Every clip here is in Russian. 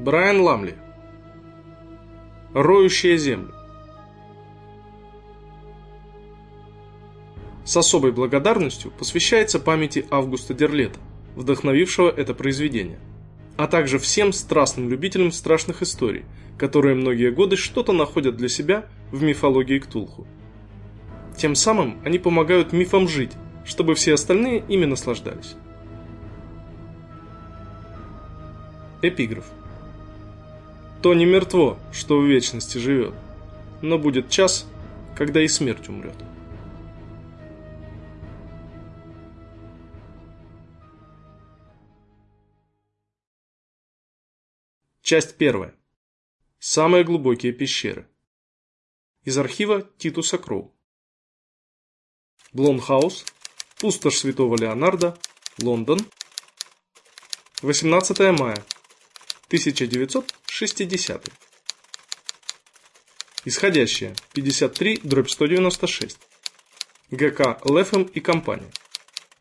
Брайан Ламли. Роющая землю. С особой благодарностью посвящается памяти Августа Дерлета, вдохновившего это произведение, а также всем страстным любителям страшных историй, которые многие годы что-то находят для себя в мифологии Ктулху. Тем самым они помогают мифам жить, чтобы все остальные ими наслаждались. Эпиграф. То не мертво, что в вечности живет, но будет час, когда и смерть умрет. Часть первая. Самые глубокие пещеры. Из архива Титуса Кроу. Блонхаус, Пустошь Святого Леонарда, Лондон. 18 мая 1960. Исходящее 53 дробь 196. ГК Лефем и компания.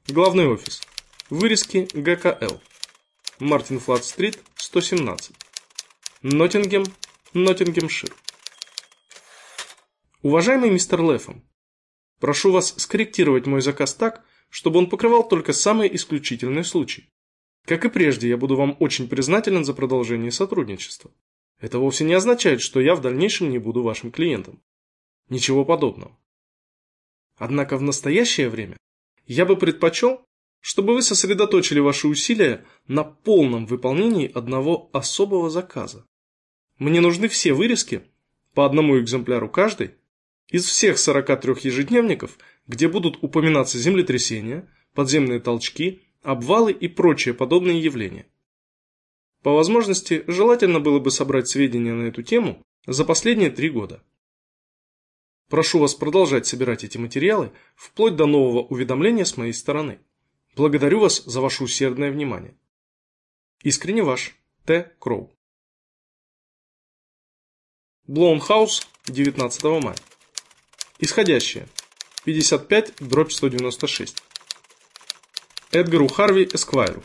Главный офис. Вырезки ГКЛ. Мартин Флат Стрит, 117. Ноттингем, Ноттингемшир. Уважаемый мистер Лефем, прошу вас скорректировать мой заказ так, чтобы он покрывал только самые исключительные случаи. Как и прежде, я буду вам очень признателен за продолжение сотрудничества. Это вовсе не означает, что я в дальнейшем не буду вашим клиентом. Ничего подобного. Однако в настоящее время я бы предпочел, чтобы вы сосредоточили ваши усилия на полном выполнении одного особого заказа. Мне нужны все вырезки, по одному экземпляру каждый, из всех 43 ежедневников, где будут упоминаться землетрясения, подземные толчки, обвалы и прочие подобные явления. По возможности, желательно было бы собрать сведения на эту тему за последние три года. Прошу вас продолжать собирать эти материалы вплоть до нового уведомления с моей стороны. Благодарю вас за ваше усердное внимание. Искренне ваш, Т. Кроу. Блоунхаус, 19 мая. Исходящее. 55 дробь 196. Эдгару Харви Эсквайру.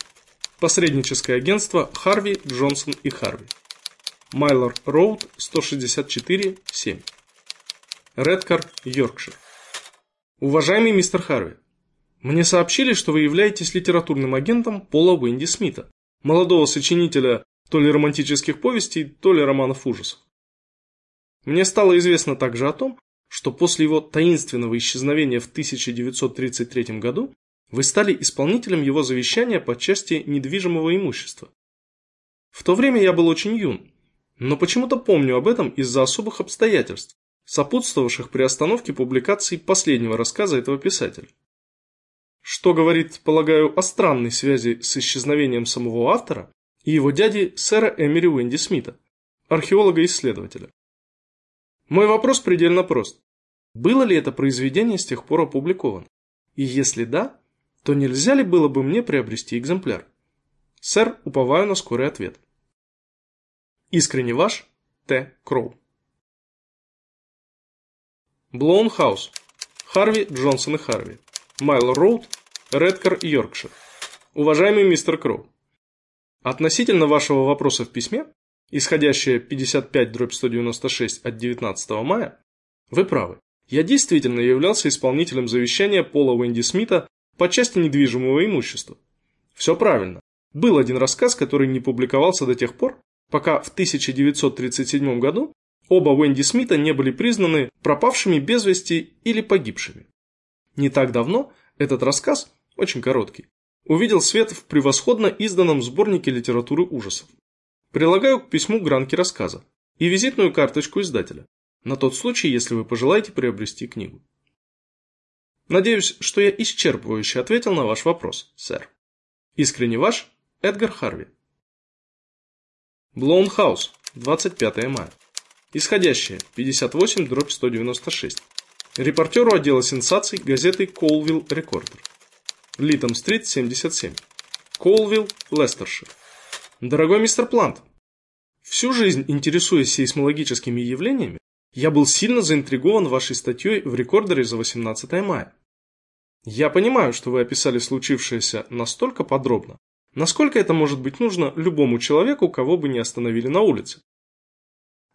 Посредническое агентство Харви, Джонсон и Харви. Майлор Роуд, 164, 7. Редкар, Йоркшир. Уважаемый мистер Харви, мне сообщили, что вы являетесь литературным агентом Пола Уэнди Смита, молодого сочинителя то ли романтических повестей, то ли романов ужасов. Мне стало известно также о том, что после его таинственного исчезновения в 1933 году вы стали исполнителем его завещания по части недвижимого имущества. В то время я был очень юн, но почему-то помню об этом из-за особых обстоятельств, сопутствовавших при остановке публикации последнего рассказа этого писателя. Что говорит, полагаю, о странной связи с исчезновением самого автора и его дяди сэра Эмери Уэнди Смита, археолога-исследователя. Мой вопрос предельно прост. Было ли это произведение с тех пор опубликовано? И если да, то нельзя ли было бы мне приобрести экземпляр? Сэр, уповаю на скорый ответ. Искренне ваш, Т. Кроу. Блоунхаус. Харви, Джонсон и Харви. Майл Роуд, Редкар, Йоркшир. Уважаемый мистер Кроу. Относительно вашего вопроса в письме, исходящее 55-196 от 19 мая, вы правы. Я действительно являлся исполнителем завещания Пола Уэнди Смита по части недвижимого имущества. Все правильно. Был один рассказ, который не публиковался до тех пор, пока в 1937 году оба Уэнди Смита не были признаны пропавшими без вести или погибшими. Не так давно этот рассказ, очень короткий, увидел свет в превосходно изданном сборнике литературы ужасов. Прилагаю к письму гранки рассказа и визитную карточку издателя, на тот случай, если вы пожелаете приобрести книгу. Надеюсь, что я исчерпывающе ответил на ваш вопрос, сэр. Искренне ваш, Эдгар Харви. Блоунхаус, 25 мая. Исходящее, 58 дробь 196. Репортеру отдела сенсаций газеты Колвилл Рекордер. Литом-стрит, 77. Колвилл, Лестершир. Дорогой мистер Плант, всю жизнь интересуясь сейсмологическими явлениями, я был сильно заинтригован вашей статьей в рекордере за 18 мая. Я понимаю, что вы описали случившееся настолько подробно, насколько это может быть нужно любому человеку, кого бы не остановили на улице.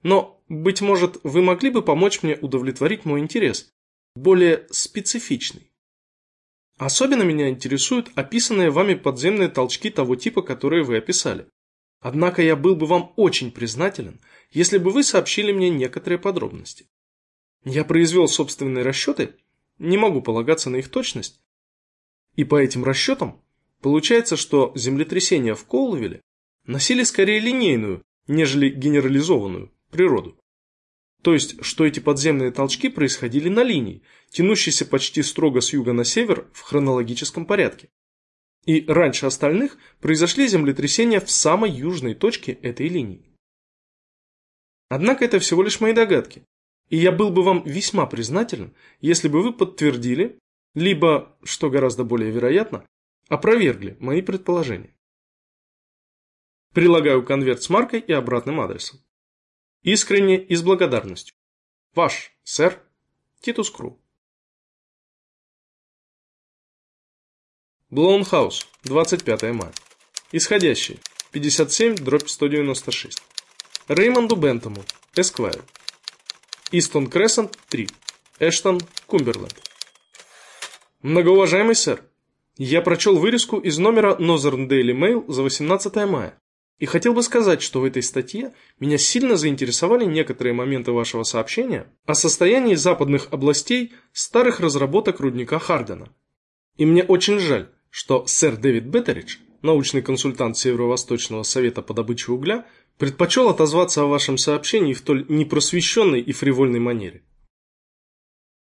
Но, быть может, вы могли бы помочь мне удовлетворить мой интерес, более специфичный. Особенно меня интересуют описанные вами подземные толчки того типа, которые вы описали. Однако я был бы вам очень признателен, если бы вы сообщили мне некоторые подробности. Я произвел собственные расчеты, не могу полагаться на их точность, и по этим расчетам получается, что землетрясения в Коулвилле носили скорее линейную, нежели генерализованную природу. То есть, что эти подземные толчки происходили на линии, тянущейся почти строго с юга на север в хронологическом порядке. И раньше остальных произошли землетрясения в самой южной точке этой линии. Однако это всего лишь мои догадки, и я был бы вам весьма признателен, если бы вы подтвердили, либо, что гораздо более вероятно, опровергли мои предположения. Прилагаю конверт с маркой и обратным адресом. Искренне и с благодарностью. Ваш, сэр, Титус Кру. Блоунхаус, 25 мая. Исходящий, 57, дробь 196. Реймонду Бентому, Эсквайр. Истон Крессент, 3. Эштон, Кумберленд. Многоуважаемый сэр, я прочел вырезку из номера Northern Daily Mail за 18 мая. И хотел бы сказать, что в этой статье меня сильно заинтересовали некоторые моменты вашего сообщения о состоянии западных областей старых разработок рудника Хардена. И мне очень жаль, что сэр Дэвид Беттеридж, научный консультант Северо-Восточного совета по добыче угля, предпочел отозваться о вашем сообщении в толь непросвещенной и фривольной манере.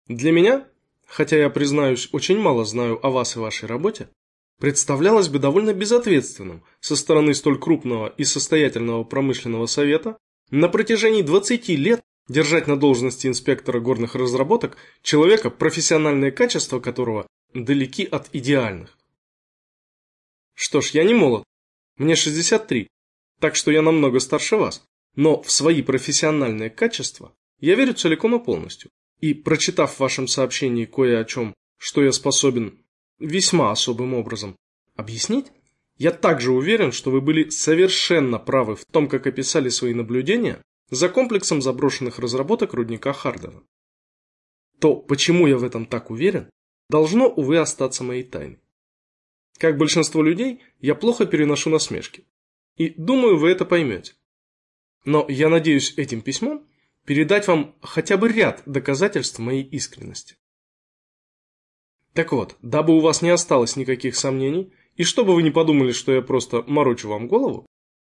Для меня, хотя я, признаюсь, очень мало знаю о вас и вашей работе, представлялось бы довольно безответственным со стороны столь крупного и состоятельного промышленного совета на протяжении 20 лет держать на должности инспектора горных разработок человека, профессиональные качества которого далеки от идеальных. Что ж, я не молод, мне 63, так что я намного старше вас, но в свои профессиональные качества я верю целиком и полностью. И прочитав в вашем сообщении кое о чем, что я способен весьма особым образом объяснить, я также уверен, что вы были совершенно правы в том, как описали свои наблюдения за комплексом заброшенных разработок рудника Хардена. То, почему я в этом так уверен, должно, увы, остаться моей тайной. Как большинство людей, я плохо переношу насмешки. И думаю, вы это поймете. Но я надеюсь этим письмом передать вам хотя бы ряд доказательств моей искренности. Так вот, дабы у вас не осталось никаких сомнений, и чтобы вы не подумали, что я просто морочу вам голову,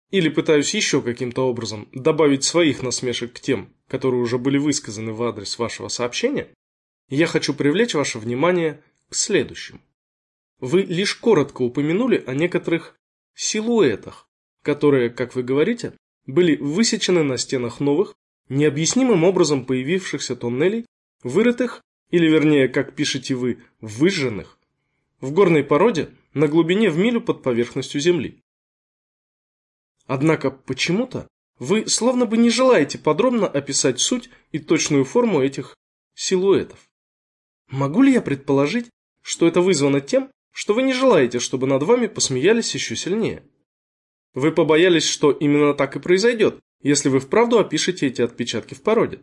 или пытаюсь еще каким-то образом добавить своих насмешек к тем, которые уже были высказаны в адрес вашего сообщения, я хочу привлечь ваше внимание к следующему. Вы лишь коротко упомянули о некоторых силуэтах, которые, как вы говорите, были высечены на стенах новых, необъяснимым образом появившихся тоннелей, вырытых или вернее, как пишете вы, выжженных, в горной породе на глубине в милю под поверхностью земли. Однако почему-то вы словно бы не желаете подробно описать суть и точную форму этих силуэтов. Могу ли я предположить, что это вызвано тем, что вы не желаете, чтобы над вами посмеялись еще сильнее? Вы побоялись, что именно так и произойдет, если вы вправду опишете эти отпечатки в породе.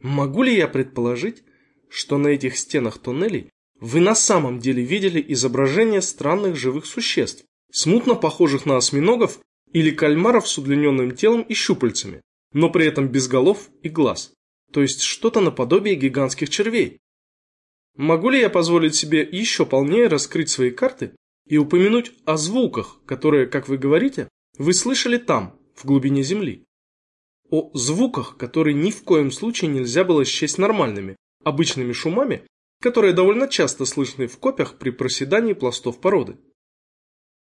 Могу ли я предположить, что на этих стенах туннелей вы на самом деле видели изображения странных живых существ, смутно похожих на осьминогов или кальмаров с удлиненным телом и щупальцами, но при этом без голов и глаз, то есть что-то наподобие гигантских червей. Могу ли я позволить себе еще полнее раскрыть свои карты и упомянуть о звуках, которые, как вы говорите, вы слышали там, в глубине Земли? О звуках, которые ни в коем случае нельзя было счесть нормальными, обычными шумами, которые довольно часто слышны в копях при проседании пластов породы.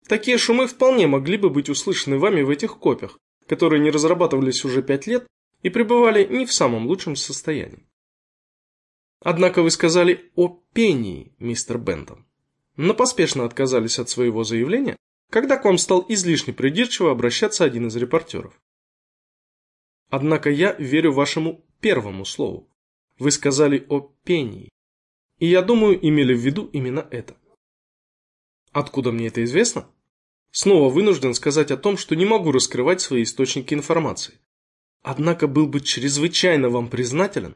Такие шумы вполне могли бы быть услышаны вами в этих копях, которые не разрабатывались уже пять лет и пребывали не в самом лучшем состоянии. Однако вы сказали о пении, мистер Бентон, но поспешно отказались от своего заявления, когда к вам стал излишне придирчиво обращаться один из репортеров. Однако я верю вашему первому слову. Вы сказали о пении. И я думаю, имели в виду именно это. Откуда мне это известно? снова вынужден сказать о том, что не могу раскрывать свои источники информации. Однако был бы чрезвычайно вам признателен,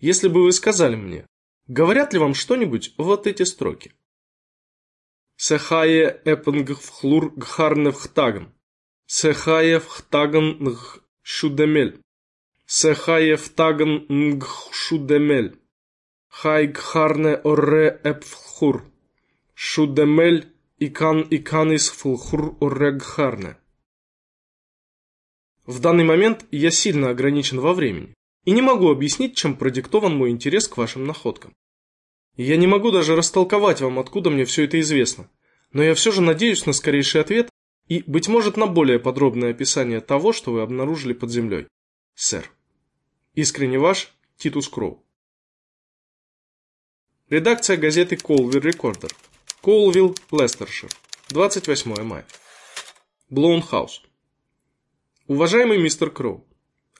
если бы вы сказали мне, говорят ли вам что-нибудь вот эти строки. Сехае эпенгфхлур гхарневхтаган. Сехае вхтаган нг шудемель. Сехае шудемель. Хай гхарне орре эпфхур. Шудемель икан иканис фулхур орре гхарне. В данный момент я сильно ограничен во времени и не могу объяснить, чем продиктован мой интерес к вашим находкам. Я не могу даже растолковать вам, откуда мне все это известно, но я все же надеюсь на скорейший ответ и, быть может, на более подробное описание того, что вы обнаружили под землей. Сэр. Искренне ваш, Титус Кроу. Редакция газеты Колвилл Рекордер. Коулвилл, Лестершир. 28 мая. Блоунхаус. Уважаемый мистер Кроу,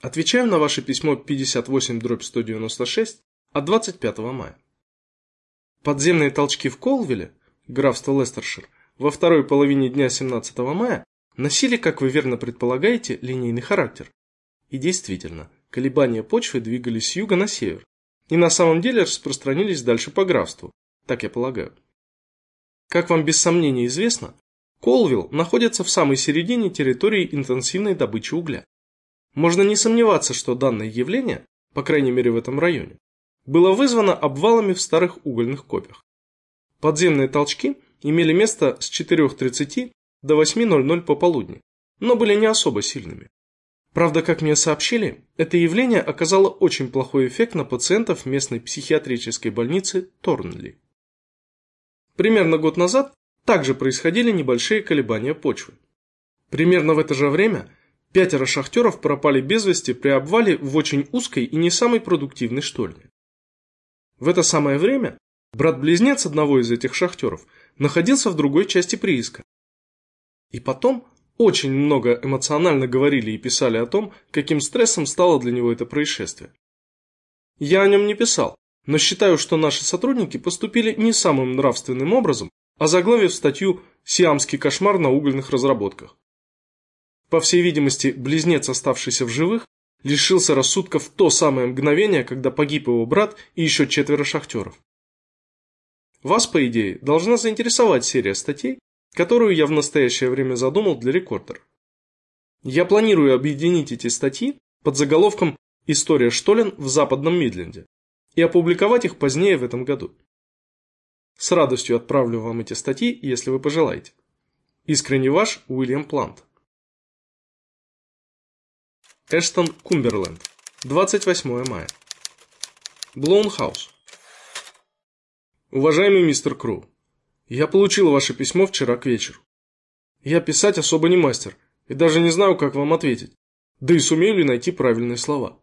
отвечаю на ваше письмо 58-196 от 25 мая. Подземные толчки в Колвилле, графство Лестершир, во второй половине дня 17 мая носили, как вы верно предполагаете, линейный характер. И действительно, колебания почвы двигались с юга на север, и на самом деле распространились дальше по графству, так я полагаю. Как вам без сомнения известно, Колвилл находится в самой середине территории интенсивной добычи угля. Можно не сомневаться, что данное явление, по крайней мере в этом районе, было вызвано обвалами в старых угольных копьях. Подземные толчки имели место с 4.30 до 8.00 пополудни, но были не особо сильными. Правда, как мне сообщили, это явление оказало очень плохой эффект на пациентов местной психиатрической больницы Торнли. Примерно год назад также происходили небольшие колебания почвы. Примерно в это же время пятеро шахтеров пропали без вести при обвале в очень узкой и не самой продуктивной штольне. В это самое время брат-близнец одного из этих шахтеров находился в другой части прииска. И потом очень много эмоционально говорили и писали о том, каким стрессом стало для него это происшествие. Я о нем не писал, но считаю, что наши сотрудники поступили не самым нравственным образом, озаглавив статью «Сиамский кошмар на угольных разработках». По всей видимости, близнец, оставшийся в живых, лишился рассудка в то самое мгновение, когда погиб его брат и еще четверо шахтеров. Вас, по идее, должна заинтересовать серия статей, которую я в настоящее время задумал для рекордера. Я планирую объединить эти статьи под заголовком «История Штолен в Западном Мидленде» и опубликовать их позднее в этом году. С радостью отправлю вам эти статьи, если вы пожелаете. Искренне ваш Уильям Плант. Эштон Кумберленд. 28 мая. Блоунхаус. Уважаемый мистер Кру, я получил ваше письмо вчера к вечеру. Я писать особо не мастер, и даже не знаю, как вам ответить, да и сумею ли найти правильные слова.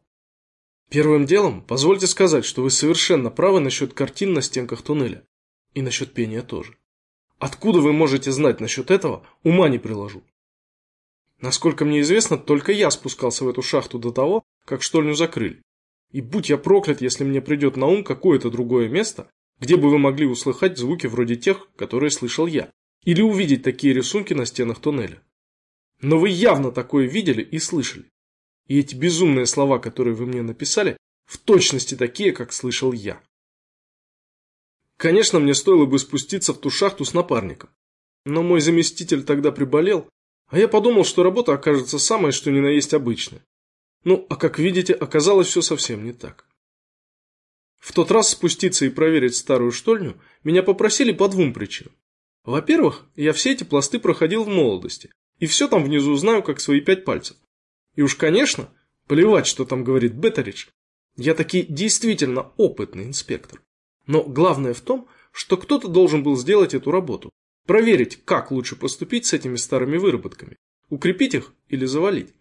Первым делом, позвольте сказать, что вы совершенно правы насчет картин на стенках туннеля. И насчет пения тоже. Откуда вы можете знать насчет этого, ума не приложу. Насколько мне известно, только я спускался в эту шахту до того, как штольню закрыли. И будь я проклят, если мне придет на ум какое-то другое место, где бы вы могли услыхать звуки вроде тех, которые слышал я, или увидеть такие рисунки на стенах туннеля. Но вы явно такое видели и слышали. И эти безумные слова, которые вы мне написали, в точности такие, как слышал я. Конечно, мне стоило бы спуститься в ту шахту с напарником. Но мой заместитель тогда приболел, а я подумал, что работа окажется самой, что ни на есть обычная. Ну, а как видите, оказалось все совсем не так. В тот раз спуститься и проверить старую штольню меня попросили по двум причинам. Во-первых, я все эти пласты проходил в молодости, и все там внизу знаю, как свои пять пальцев. И уж, конечно, плевать, что там говорит Беттеридж, я таки действительно опытный инспектор. Но главное в том, что кто-то должен был сделать эту работу. Проверить, как лучше поступить с этими старыми выработками. Укрепить их или завалить.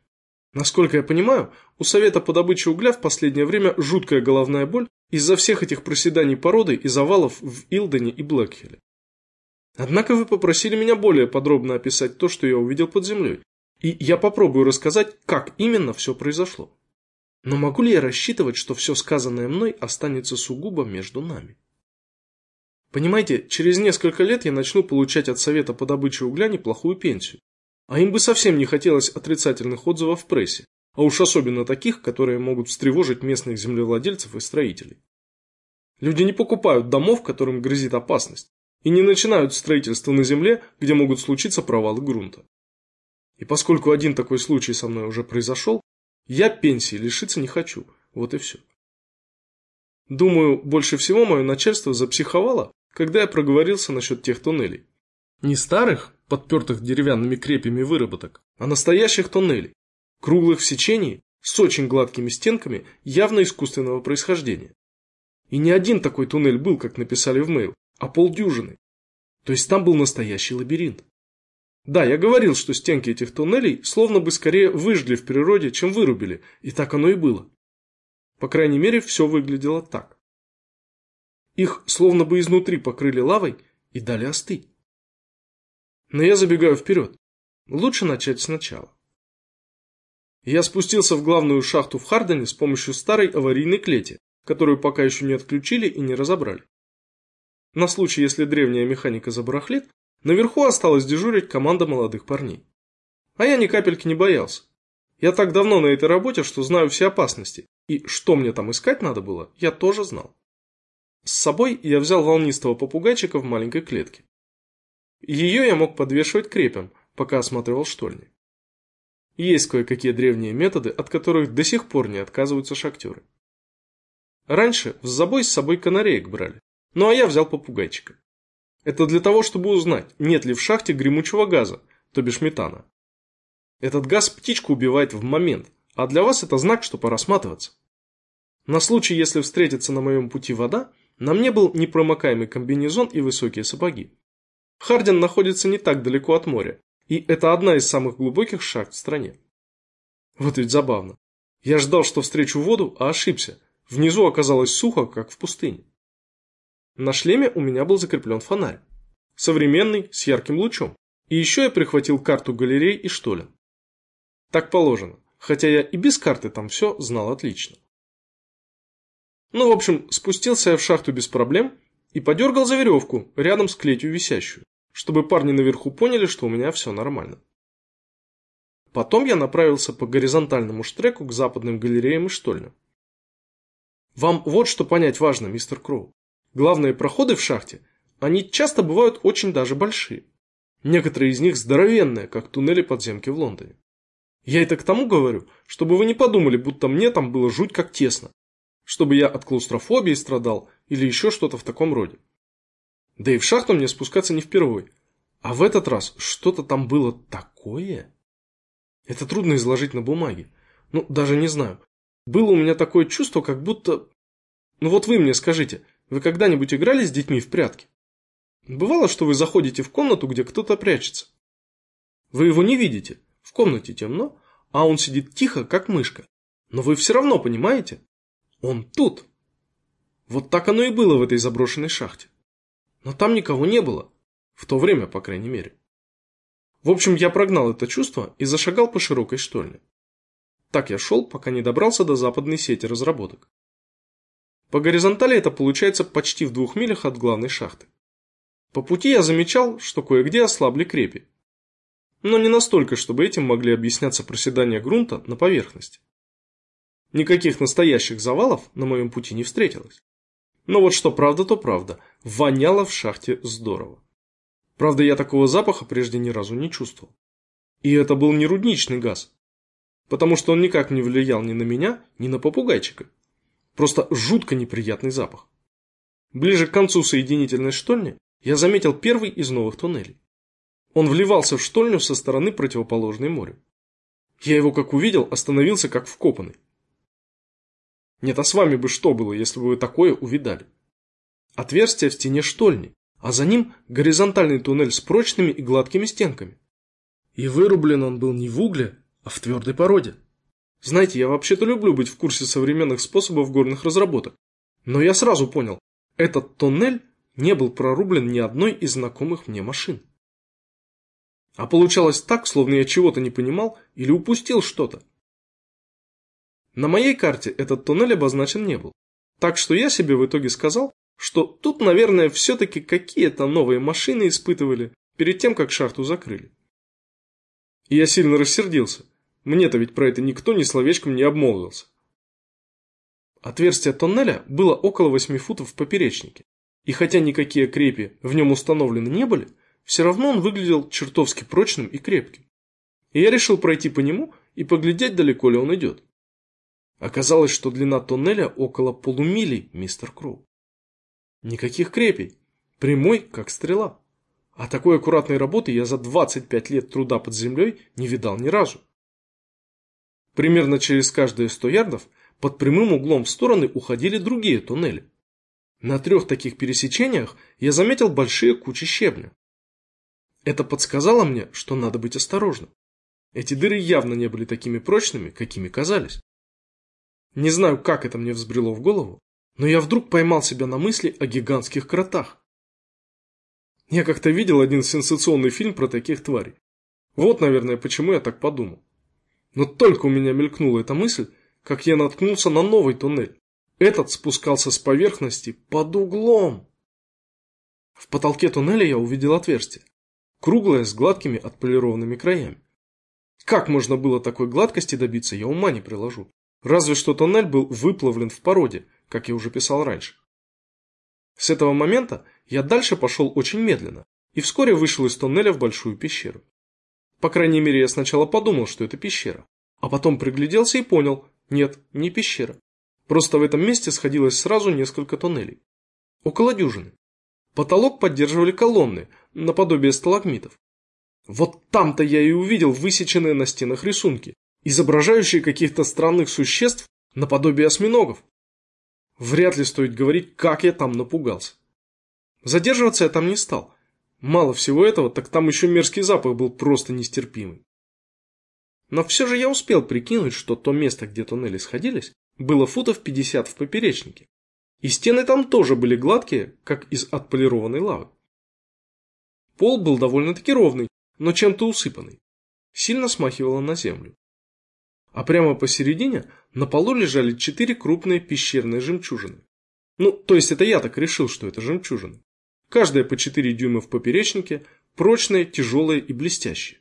Насколько я понимаю, у Совета по добыче угля в последнее время жуткая головная боль из-за всех этих проседаний породы и завалов в Илдене и Блэкхилле. Однако вы попросили меня более подробно описать то, что я увидел под землей, и я попробую рассказать, как именно все произошло. Но могу ли я рассчитывать, что все сказанное мной останется сугубо между нами? Понимаете, через несколько лет я начну получать от Совета по добыче угля неплохую пенсию. А им бы совсем не хотелось отрицательных отзывов в прессе, а уж особенно таких, которые могут встревожить местных землевладельцев и строителей. Люди не покупают домов, которым грозит опасность, и не начинают строительство на земле, где могут случиться провалы грунта. И поскольку один такой случай со мной уже произошел, я пенсии лишиться не хочу, вот и все. Думаю, больше всего мое начальство запсиховало, когда я проговорился насчет тех туннелей. Не старых, подпертых деревянными крепями выработок, а настоящих туннелей, круглых в сечении, с очень гладкими стенками, явно искусственного происхождения. И не один такой туннель был, как написали в мейл, а полдюжины. То есть там был настоящий лабиринт. Да, я говорил, что стенки этих туннелей словно бы скорее выжгли в природе, чем вырубили, и так оно и было. По крайней мере, все выглядело так. Их словно бы изнутри покрыли лавой и дали остыть. Но я забегаю вперед. Лучше начать сначала. Я спустился в главную шахту в Хардене с помощью старой аварийной клети, которую пока еще не отключили и не разобрали. На случай, если древняя механика забарахлит, наверху осталась дежурить команда молодых парней. А я ни капельки не боялся. Я так давно на этой работе, что знаю все опасности, и что мне там искать надо было, я тоже знал. С собой я взял волнистого попугайчика в маленькой клетке. Ее я мог подвешивать крепям, пока осматривал штольни. Есть кое-какие древние методы, от которых до сих пор не отказываются шахтеры. Раньше в забой с собой канареек брали, ну а я взял попугайчика. Это для того, чтобы узнать, нет ли в шахте гремучего газа, то бишь метана. Этот газ птичку убивает в момент, а для вас это знак, что пора сматываться. На случай, если встретится на моем пути вода, на мне был непромокаемый комбинезон и высокие сапоги. Хардин находится не так далеко от моря, и это одна из самых глубоких шахт в стране. Вот ведь забавно. Я ждал, что встречу воду, а ошибся. Внизу оказалось сухо, как в пустыне. На шлеме у меня был закреплен фонарь. Современный, с ярким лучом. И еще я прихватил карту галерей и штолен. Так положено, хотя я и без карты там все знал отлично. Ну, в общем, спустился я в шахту без проблем и подергал за веревку, рядом с клетью висящую, чтобы парни наверху поняли, что у меня все нормально. Потом я направился по горизонтальному штреку к западным галереям и штольням. Вам вот что понять важно, мистер Кроу. Главные проходы в шахте, они часто бывают очень даже большие. Некоторые из них здоровенные, как туннели подземки в Лондоне. Я это к тому говорю, чтобы вы не подумали, будто мне там было жуть как тесно. Чтобы я от клаустрофобии страдал или еще что-то в таком роде. Да и в шахту мне спускаться не впервой. А в этот раз что-то там было такое. Это трудно изложить на бумаге. Ну, даже не знаю. Было у меня такое чувство, как будто... Ну вот вы мне скажите, вы когда-нибудь играли с детьми в прятки? Бывало, что вы заходите в комнату, где кто-то прячется. Вы его не видите, в комнате темно, а он сидит тихо, как мышка. Но вы все равно понимаете, он тут. Вот так оно и было в этой заброшенной шахте. Но там никого не было. В то время, по крайней мере. В общем, я прогнал это чувство и зашагал по широкой штольне. Так я шел, пока не добрался до западной сети разработок. По горизонтали это получается почти в двух милях от главной шахты. По пути я замечал, что кое-где ослабли крепи. Но не настолько, чтобы этим могли объясняться проседания грунта на поверхности. Никаких настоящих завалов на моем пути не встретилось. Но вот что правда, то правда. Воняло в шахте здорово. Правда, я такого запаха прежде ни разу не чувствовал. И это был не рудничный газ. Потому что он никак не влиял ни на меня, ни на попугайчика. Просто жутко неприятный запах. Ближе к концу соединительной штольни я заметил первый из новых туннелей. Он вливался в штольню со стороны противоположной морю. Я его как увидел, остановился как вкопанный. Нет, а с вами бы что было, если бы вы такое увидали? Отверстие в стене штольни, а за ним горизонтальный туннель с прочными и гладкими стенками. И вырублен он был не в угле, а в твердой породе. Знаете, я вообще-то люблю быть в курсе современных способов горных разработок. Но я сразу понял, этот туннель не был прорублен ни одной из знакомых мне машин. А получалось так, словно я чего-то не понимал или упустил что-то. На моей карте этот туннель обозначен не был. Так что я себе в итоге сказал, что тут, наверное, все-таки какие-то новые машины испытывали перед тем, как шахту закрыли. И я сильно рассердился. Мне-то ведь про это никто ни словечком не обмолвился. Отверстие тоннеля было около 8 футов в поперечнике, и хотя никакие крепи в нем установлены не были, все равно он выглядел чертовски прочным и крепким. И я решил пройти по нему и поглядеть, далеко ли он идет. Оказалось, что длина тоннеля около полумили, мистер Кроу. Никаких крепей, прямой, как стрела. А такой аккуратной работы я за 25 лет труда под землей не видал ни разу. Примерно через каждые 100 ярдов под прямым углом в стороны уходили другие туннели. На трех таких пересечениях я заметил большие кучи щебня. Это подсказало мне, что надо быть осторожным. Эти дыры явно не были такими прочными, какими казались. Не знаю, как это мне взбрело в голову, но я вдруг поймал себя на мысли о гигантских кротах. Я как-то видел один сенсационный фильм про таких тварей. Вот, наверное, почему я так подумал. Но только у меня мелькнула эта мысль, как я наткнулся на новый туннель. Этот спускался с поверхности под углом. В потолке туннеля я увидел отверстие. Круглое, с гладкими отполированными краями. Как можно было такой гладкости добиться, я ума не приложу. Разве что туннель был выплавлен в породе, как я уже писал раньше. С этого момента я дальше пошел очень медленно и вскоре вышел из туннеля в большую пещеру. По крайней мере, я сначала подумал, что это пещера, а потом пригляделся и понял, нет, не пещера. Просто в этом месте сходилось сразу несколько туннелей. Около дюжины. Потолок поддерживали колонны, наподобие сталагмитов. Вот там-то я и увидел высеченные на стенах рисунки, изображающие каких-то странных существ наподобие осьминогов. Вряд ли стоит говорить, как я там напугался. Задерживаться я там не стал. Мало всего этого, так там еще мерзкий запах был просто нестерпимый. Но все же я успел прикинуть, что то место, где туннели сходились, было футов 50 в поперечнике. И стены там тоже были гладкие, как из отполированной лавы. Пол был довольно-таки ровный, но чем-то усыпанный. Сильно смахивало на землю а прямо посередине на полу лежали четыре крупные пещерные жемчужины. Ну, то есть это я так решил, что это жемчужины. Каждая по 4 дюйма в поперечнике, прочные, тяжелые и блестящие.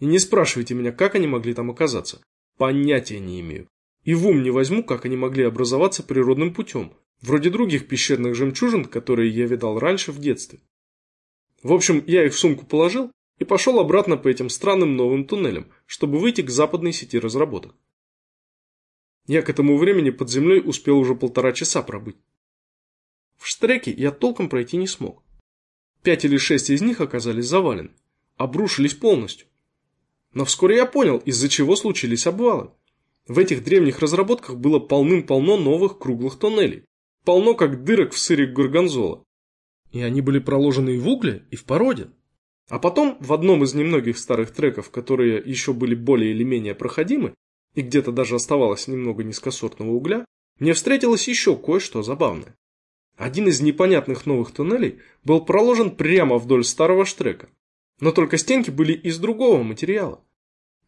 И не спрашивайте меня, как они могли там оказаться. Понятия не имею. И в ум не возьму, как они могли образоваться природным путем, вроде других пещерных жемчужин, которые я видал раньше в детстве. В общем, я их в сумку положил и пошел обратно по этим странным новым туннелям, чтобы выйти к западной сети разработок. Я к этому времени под землей успел уже полтора часа пробыть. В штреке я толком пройти не смог. Пять или шесть из них оказались завалены, обрушились полностью. Но вскоре я понял, из-за чего случились обвалы. В этих древних разработках было полным-полно новых круглых туннелей, полно как дырок в сыре горгонзола. И они были проложены и в угле, и в породе. А потом, в одном из немногих старых треков, которые еще были более или менее проходимы, и где-то даже оставалось немного низкосортного угля, мне встретилось еще кое-что забавное. Один из непонятных новых туннелей был проложен прямо вдоль старого штрека, но только стенки были из другого материала.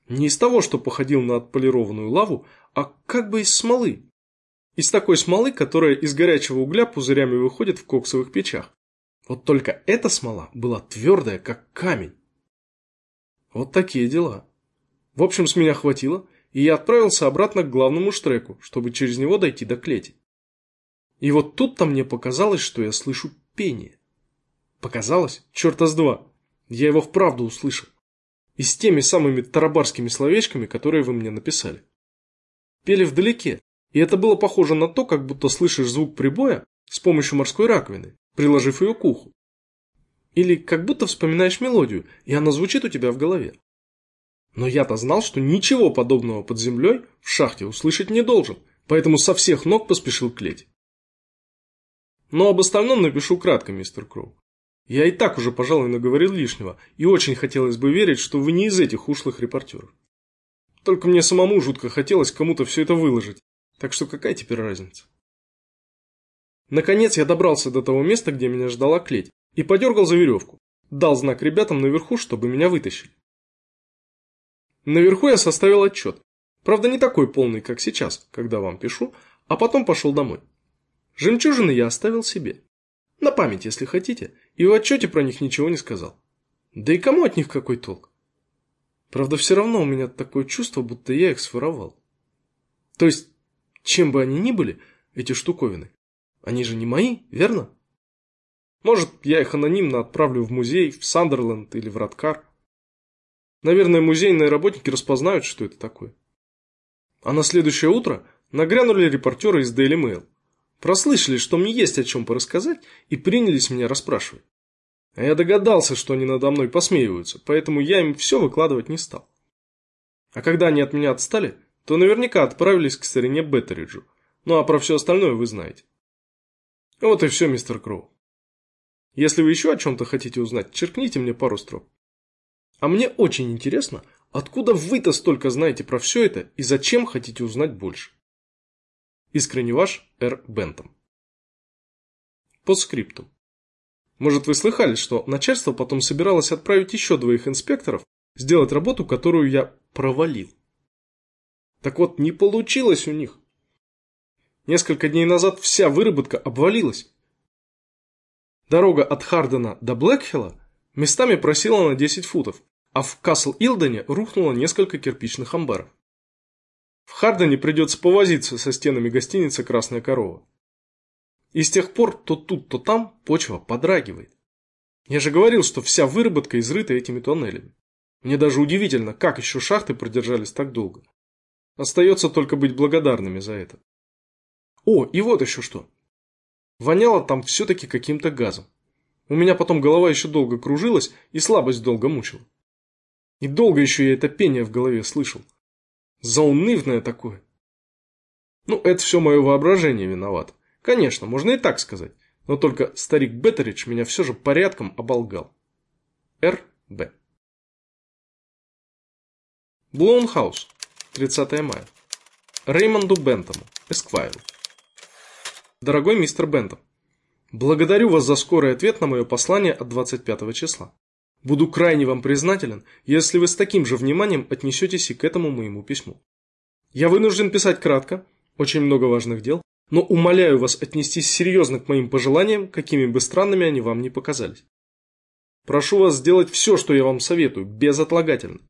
Не из того, что походил на отполированную лаву, а как бы из смолы. Из такой смолы, которая из горячего угля пузырями выходит в коксовых печах. Вот только эта смола была твердая, как камень. Вот такие дела. В общем, с меня хватило, и я отправился обратно к главному штреку, чтобы через него дойти до клети. И вот тут-то мне показалось, что я слышу пение. Показалось? Черта с два. Я его вправду услышал. И с теми самыми тарабарскими словечками, которые вы мне написали. Пели вдалеке, и это было похоже на то, как будто слышишь звук прибоя с помощью морской раковины, приложив ее к уху. Или как будто вспоминаешь мелодию, и она звучит у тебя в голове. Но я-то знал, что ничего подобного под землей в шахте услышать не должен, поэтому со всех ног поспешил клеть. Но об остальном напишу кратко, мистер Кроу. Я и так уже, пожалуй, наговорил лишнего, и очень хотелось бы верить, что вы не из этих ушлых репортеров. Только мне самому жутко хотелось кому-то все это выложить, так что какая теперь разница? Наконец я добрался до того места, где меня ждала клеть, и подергал за веревку. Дал знак ребятам наверху, чтобы меня вытащили. Наверху я составил отчет. Правда, не такой полный, как сейчас, когда вам пишу, а потом пошел домой. Жемчужины я оставил себе. На память, если хотите, и в отчете про них ничего не сказал. Да и кому от них какой толк? Правда, все равно у меня такое чувство, будто я их своровал. То есть, чем бы они ни были, эти штуковины, они же не мои, верно? Может, я их анонимно отправлю в музей, в Сандерленд или в Радкар. Наверное, музейные работники распознают, что это такое. А на следующее утро нагрянули репортеры из Daily Mail. Прослышали, что мне есть о чем порассказать, и принялись меня расспрашивать. А я догадался, что они надо мной посмеиваются, поэтому я им все выкладывать не стал. А когда они от меня отстали, то наверняка отправились к старине Беттериджу. Ну а про все остальное вы знаете. Вот и все, мистер Кроу. Если вы еще о чем-то хотите узнать, черкните мне пару строк. А мне очень интересно, откуда вы-то столько знаете про все это и зачем хотите узнать больше. Искренне ваш Р. Бентом. По скрипту. Может вы слыхали, что начальство потом собиралось отправить еще двоих инспекторов сделать работу, которую я провалил. Так вот, не получилось у них. Несколько дней назад вся выработка обвалилась. Дорога от Хардена до Блэкхилла местами просела на 10 футов, а в Касл-Илдене рухнуло несколько кирпичных амбаров. В Хардене придется повозиться со стенами гостиницы «Красная корова». И с тех пор то тут, то там почва подрагивает. Я же говорил, что вся выработка изрыта этими тоннелями. Мне даже удивительно, как еще шахты продержались так долго. Остается только быть благодарными за это. О, и вот еще что. Воняло там все-таки каким-то газом. У меня потом голова еще долго кружилась и слабость долго мучила. И долго еще я это пение в голове слышал. Заунывное такое. Ну, это все мое воображение виноват. Конечно, можно и так сказать. Но только старик Беттеридж меня все же порядком оболгал. Р. Б. Блоунхаус. 30 мая. Реймонду Бентому, Эсквайру. Дорогой мистер Бентом, благодарю вас за скорый ответ на мое послание от 25 числа. Буду крайне вам признателен, если вы с таким же вниманием отнесетесь и к этому моему письму. Я вынужден писать кратко, очень много важных дел, но умоляю вас отнестись серьезно к моим пожеланиям, какими бы странными они вам ни показались. Прошу вас сделать все, что я вам советую, безотлагательно.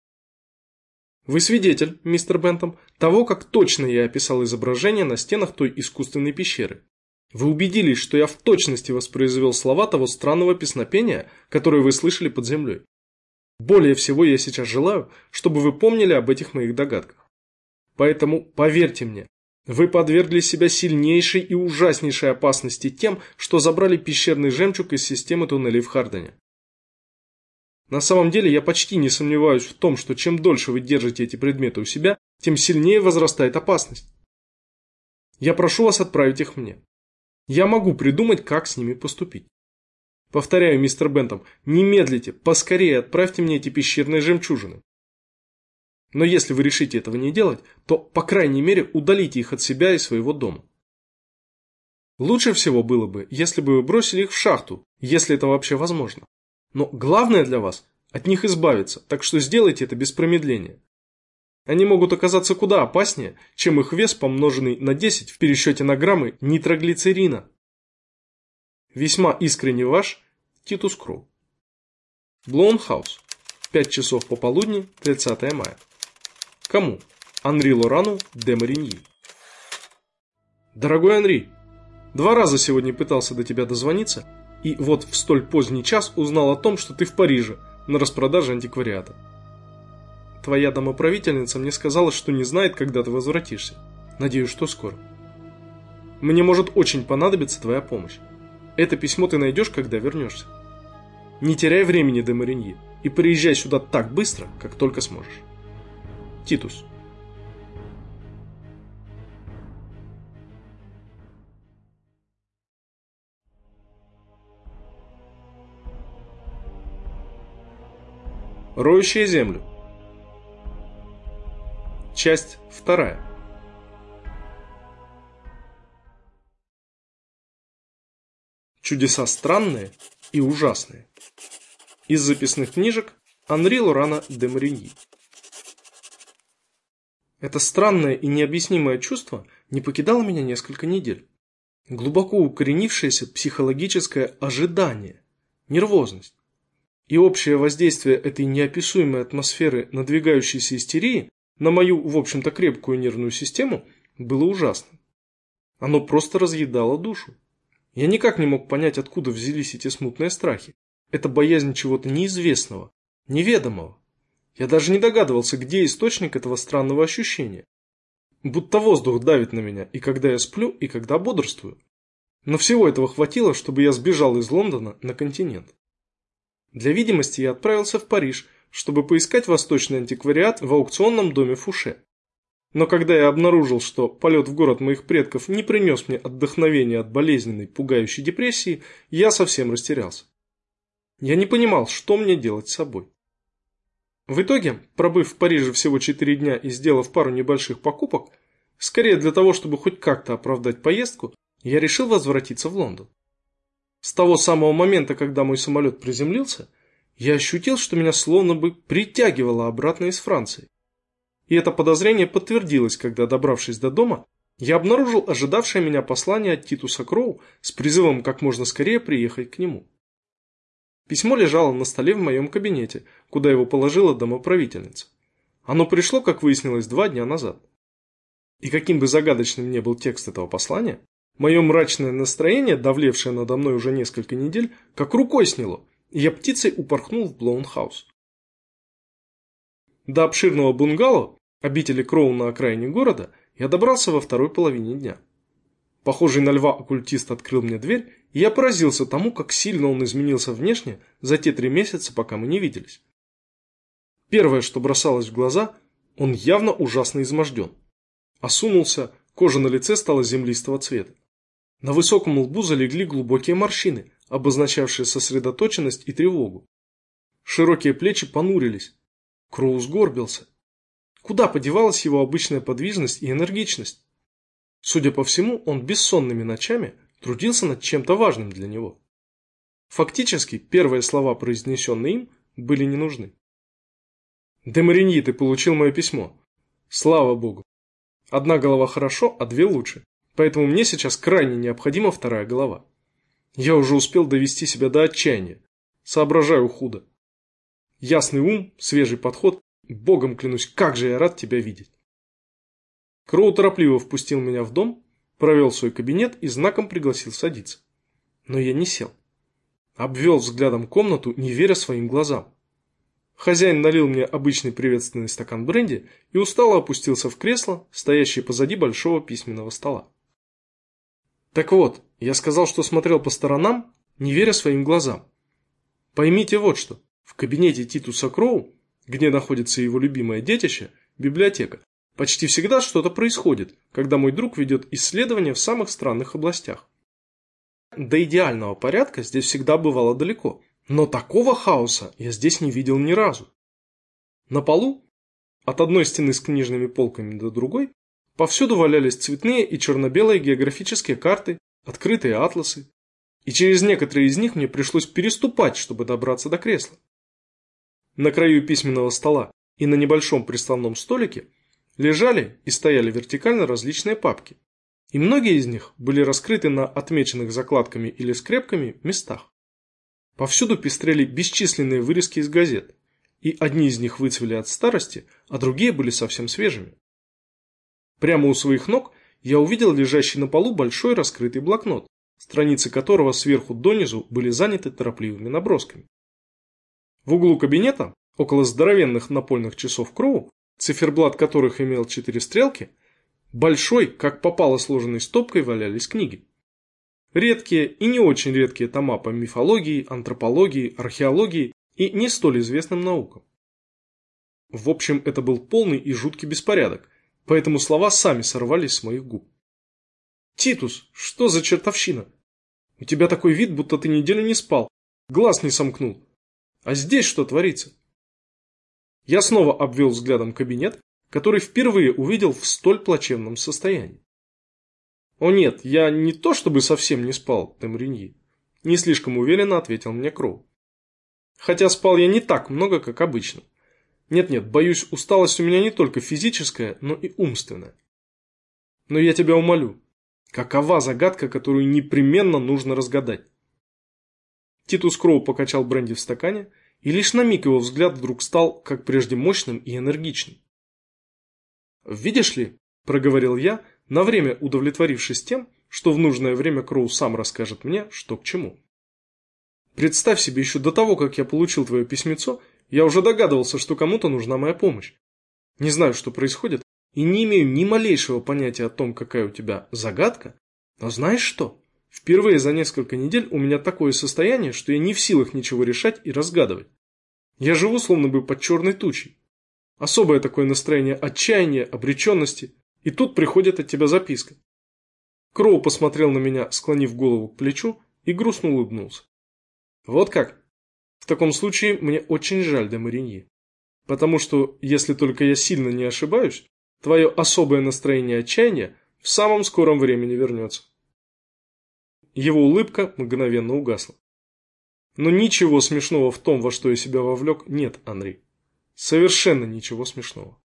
Вы свидетель, мистер Бентом, того, как точно я описал изображение на стенах той искусственной пещеры. Вы убедились, что я в точности воспроизвел слова того странного песнопения, которое вы слышали под землей. Более всего я сейчас желаю, чтобы вы помнили об этих моих догадках. Поэтому поверьте мне, вы подвергли себя сильнейшей и ужаснейшей опасности тем, что забрали пещерный жемчуг из системы туннелей в Хардене. На самом деле я почти не сомневаюсь в том, что чем дольше вы держите эти предметы у себя, тем сильнее возрастает опасность. Я прошу вас отправить их мне. Я могу придумать, как с ними поступить. Повторяю, мистер Бентом, не медлите, поскорее отправьте мне эти пещерные жемчужины. Но если вы решите этого не делать, то, по крайней мере, удалите их от себя и своего дома. Лучше всего было бы, если бы вы бросили их в шахту, если это вообще возможно. Но главное для вас – от них избавиться, так что сделайте это без промедления. Они могут оказаться куда опаснее, чем их вес, помноженный на 10 в пересчете на граммы нитроглицерина. Весьма искренне ваш Титус Кроу. Блоунхаус. 5 часов пополудни, 30 мая. Кому? Анри Лорану де Мариньи. Дорогой Анри, два раза сегодня пытался до тебя дозвониться, и вот в столь поздний час узнал о том, что ты в Париже на распродаже антиквариата. Твоя домоправительница мне сказала, что не знает, когда ты возвратишься. Надеюсь, что скоро. Мне может очень понадобиться твоя помощь. Это письмо ты найдешь, когда вернешься. Не теряй времени, де Мариньи, и приезжай сюда так быстро, как только сможешь. Титус. Роющие землю. Часть вторая. Чудеса странные и ужасные. Из записных книжек Анри Лорана де Мариньи. Это странное и необъяснимое чувство не покидало меня несколько недель. глубоко укоренившееся психологическое ожидание, нервозность. И общее воздействие этой неописуемой атмосферы надвигающейся истерии на мою, в общем-то, крепкую нервную систему было ужасным. Оно просто разъедало душу. Я никак не мог понять, откуда взялись эти смутные страхи. Это боязнь чего-то неизвестного, неведомого. Я даже не догадывался, где источник этого странного ощущения. Будто воздух давит на меня, и когда я сплю, и когда бодрствую. Но всего этого хватило, чтобы я сбежал из Лондона на континент. Для видимости я отправился в Париж, чтобы поискать восточный антиквариат в аукционном доме Фуше. Но когда я обнаружил, что полет в город моих предков не принес мне отдохновения от болезненной, пугающей депрессии, я совсем растерялся. Я не понимал, что мне делать с собой. В итоге, пробыв в Париже всего 4 дня и сделав пару небольших покупок, скорее для того, чтобы хоть как-то оправдать поездку, я решил возвратиться в Лондон. С того самого момента, когда мой самолет приземлился, я ощутил, что меня словно бы притягивало обратно из Франции. И это подозрение подтвердилось, когда, добравшись до дома, я обнаружил ожидавшее меня послание от Титуса Кроу с призывом как можно скорее приехать к нему. Письмо лежало на столе в моем кабинете, куда его положила домоправительница. Оно пришло, как выяснилось, два дня назад. И каким бы загадочным ни был текст этого послания, Мое мрачное настроение, давлевшее надо мной уже несколько недель, как рукой сняло, я птицей упорхнул в Блоунхаус. До обширного бунгало, обители Кроу на окраине города, я добрался во второй половине дня. Похожий на льва оккультист открыл мне дверь, и я поразился тому, как сильно он изменился внешне за те три месяца, пока мы не виделись. Первое, что бросалось в глаза, он явно ужасно изможден. Осунулся, кожа на лице стала землистого цвета. На высоком лбу залегли глубокие морщины, обозначавшие сосредоточенность и тревогу. Широкие плечи понурились. Кроу сгорбился. Куда подевалась его обычная подвижность и энергичность? Судя по всему, он бессонными ночами трудился над чем-то важным для него. Фактически, первые слова, произнесенные им, были не нужны. «Демариньи, ты получил мое письмо. Слава богу. Одна голова хорошо, а две лучше. Поэтому мне сейчас крайне необходима вторая голова. Я уже успел довести себя до отчаяния. Соображаю худо. Ясный ум, свежий подход. Богом клянусь, как же я рад тебя видеть. Кроу торопливо впустил меня в дом, провел свой кабинет и знаком пригласил садиться. Но я не сел. Обвел взглядом комнату, не веря своим глазам. Хозяин налил мне обычный приветственный стакан бренди и устало опустился в кресло, стоящее позади большого письменного стола. Так вот, я сказал, что смотрел по сторонам, не веря своим глазам. Поймите вот что. В кабинете Титуса Кроу, где находится его любимое детище, библиотека, почти всегда что-то происходит, когда мой друг ведет исследования в самых странных областях. До идеального порядка здесь всегда бывало далеко, но такого хаоса я здесь не видел ни разу. На полу, от одной стены с книжными полками до другой, Повсюду валялись цветные и черно-белые географические карты, открытые атласы, и через некоторые из них мне пришлось переступать, чтобы добраться до кресла. На краю письменного стола и на небольшом приставном столике лежали и стояли вертикально различные папки, и многие из них были раскрыты на отмеченных закладками или скрепками местах. Повсюду пестрели бесчисленные вырезки из газет, и одни из них выцвели от старости, а другие были совсем свежими. Прямо у своих ног я увидел лежащий на полу большой раскрытый блокнот, страницы которого сверху донизу были заняты торопливыми набросками. В углу кабинета, около здоровенных напольных часов Кроу, циферблат которых имел четыре стрелки, большой, как попало сложенной стопкой, валялись книги. Редкие и не очень редкие тома по мифологии, антропологии, археологии и не столь известным наукам. В общем, это был полный и жуткий беспорядок, поэтому слова сами сорвались с моих губ. «Титус, что за чертовщина? У тебя такой вид, будто ты неделю не спал, глаз не сомкнул. А здесь что творится?» Я снова обвел взглядом кабинет, который впервые увидел в столь плачевном состоянии. «О нет, я не то чтобы совсем не спал, Темриньи», – не слишком уверенно ответил мне Кроу. «Хотя спал я не так много, как обычно. Нет-нет, боюсь, усталость у меня не только физическая, но и умственная. Но я тебя умолю, Какова загадка, которую непременно нужно разгадать? Титус Кроу покачал бренди в стакане, и лишь на миг его взгляд вдруг стал, как прежде, мощным и энергичным. «Видишь ли», – проговорил я, на время удовлетворившись тем, что в нужное время Кроу сам расскажет мне, что к чему. Представь себе, еще до того, как я получил твое письмецо, я уже догадывался, что кому-то нужна моя помощь. Не знаю, что происходит, и не имею ни малейшего понятия о том, какая у тебя загадка, но знаешь что? Впервые за несколько недель у меня такое состояние, что я не в силах ничего решать и разгадывать. Я живу словно бы под черной тучей. Особое такое настроение отчаяния, обреченности, и тут приходит от тебя записка. Кроу посмотрел на меня, склонив голову к плечу, и грустно улыбнулся. Вот как? В таком случае мне очень жаль де Мариньи. Потому что, если только я сильно не ошибаюсь, твое особое настроение отчаяния в самом скором времени вернется. Его улыбка мгновенно угасла. Но ничего смешного в том, во что я себя вовлек, нет, Андрей. Совершенно ничего смешного.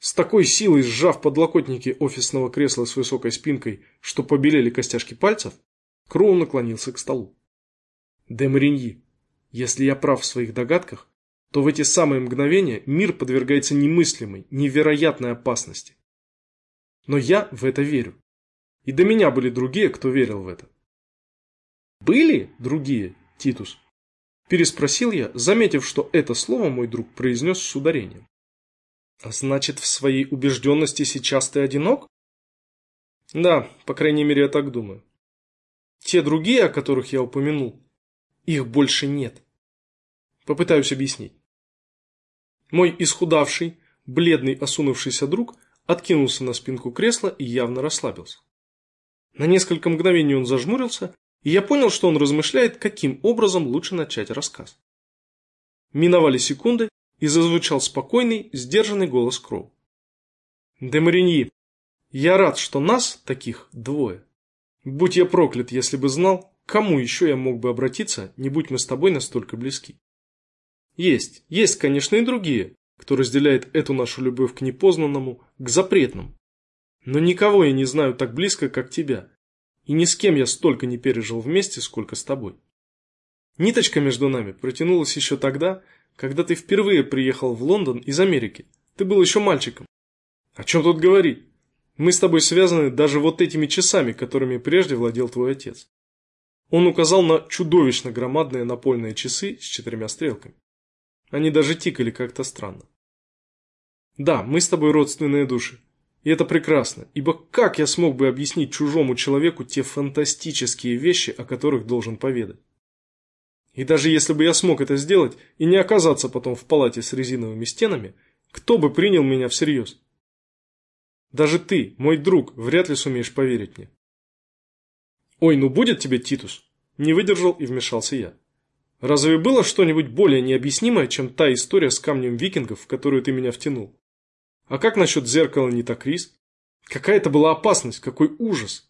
С такой силой сжав подлокотники офисного кресла с высокой спинкой, что побелели костяшки пальцев, Кроу наклонился к столу. Де Мариньи, если я прав в своих догадках, то в эти самые мгновения мир подвергается немыслимой, невероятной опасности. Но я в это верю. И до меня были другие, кто верил в это. «Были другие, Титус?» Переспросил я, заметив, что это слово мой друг произнес с ударением. «А значит, в своей убежденности сейчас ты одинок?» «Да, по крайней мере, я так думаю. Те другие, о которых я упомянул, их больше нет. Попытаюсь объяснить. Мой исхудавший, бледный, осунувшийся друг откинулся на спинку кресла и явно расслабился. На несколько мгновений он зажмурился, и я понял, что он размышляет, каким образом лучше начать рассказ. Миновали секунды, и зазвучал спокойный, сдержанный голос Кроу. «Де Мариньи, я рад, что нас, таких, двое. Будь я проклят, если бы знал, кому еще я мог бы обратиться, не будь мы с тобой настолько близки. Есть, есть, конечно, и другие, кто разделяет эту нашу любовь к непознанному, к запретному. Но никого я не знаю так близко, как тебя. И ни с кем я столько не пережил вместе, сколько с тобой. Ниточка между нами протянулась еще тогда, когда ты впервые приехал в Лондон из Америки. Ты был еще мальчиком. О чем тут говорить? Мы с тобой связаны даже вот этими часами, которыми прежде владел твой отец. Он указал на чудовищно громадные напольные часы с четырьмя стрелками. Они даже тикали как-то странно. Да, мы с тобой родственные души. И это прекрасно, ибо как я смог бы объяснить чужому человеку те фантастические вещи, о которых должен поведать? И даже если бы я смог это сделать и не оказаться потом в палате с резиновыми стенами, кто бы принял меня всерьез? Даже ты, мой друг, вряд ли сумеешь поверить мне. «Ой, ну будет тебе, Титус!» Не выдержал и вмешался я. «Разве было что-нибудь более необъяснимое, чем та история с камнем викингов, в которую ты меня втянул? А как насчет зеркала Нитокрис? Какая это была опасность, какой ужас!»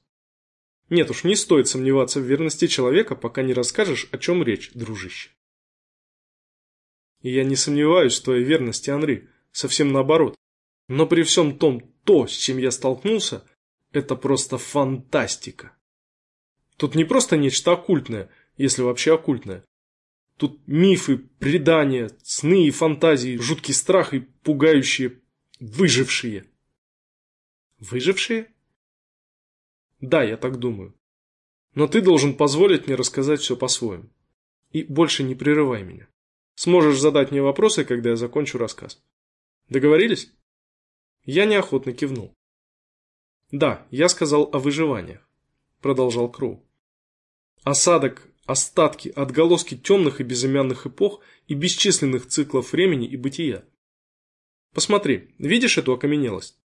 Нет уж, не стоит сомневаться в верности человека, пока не расскажешь, о чем речь, дружище. И я не сомневаюсь в твоей верности, Анри, совсем наоборот. Но при всем том, то, с чем я столкнулся, это просто фантастика. Тут не просто нечто оккультное, если вообще оккультное. Тут мифы, предания, сны и фантазии, жуткий страх и пугающие выжившие. Выжившие? Да, я так думаю. Но ты должен позволить мне рассказать все по-своему. И больше не прерывай меня. Сможешь задать мне вопросы, когда я закончу рассказ. Договорились? Я неохотно кивнул. Да, я сказал о выживаниях, продолжал Кроу. Осадок, остатки, отголоски темных и безымянных эпох и бесчисленных циклов времени и бытия. Посмотри, видишь эту окаменелость?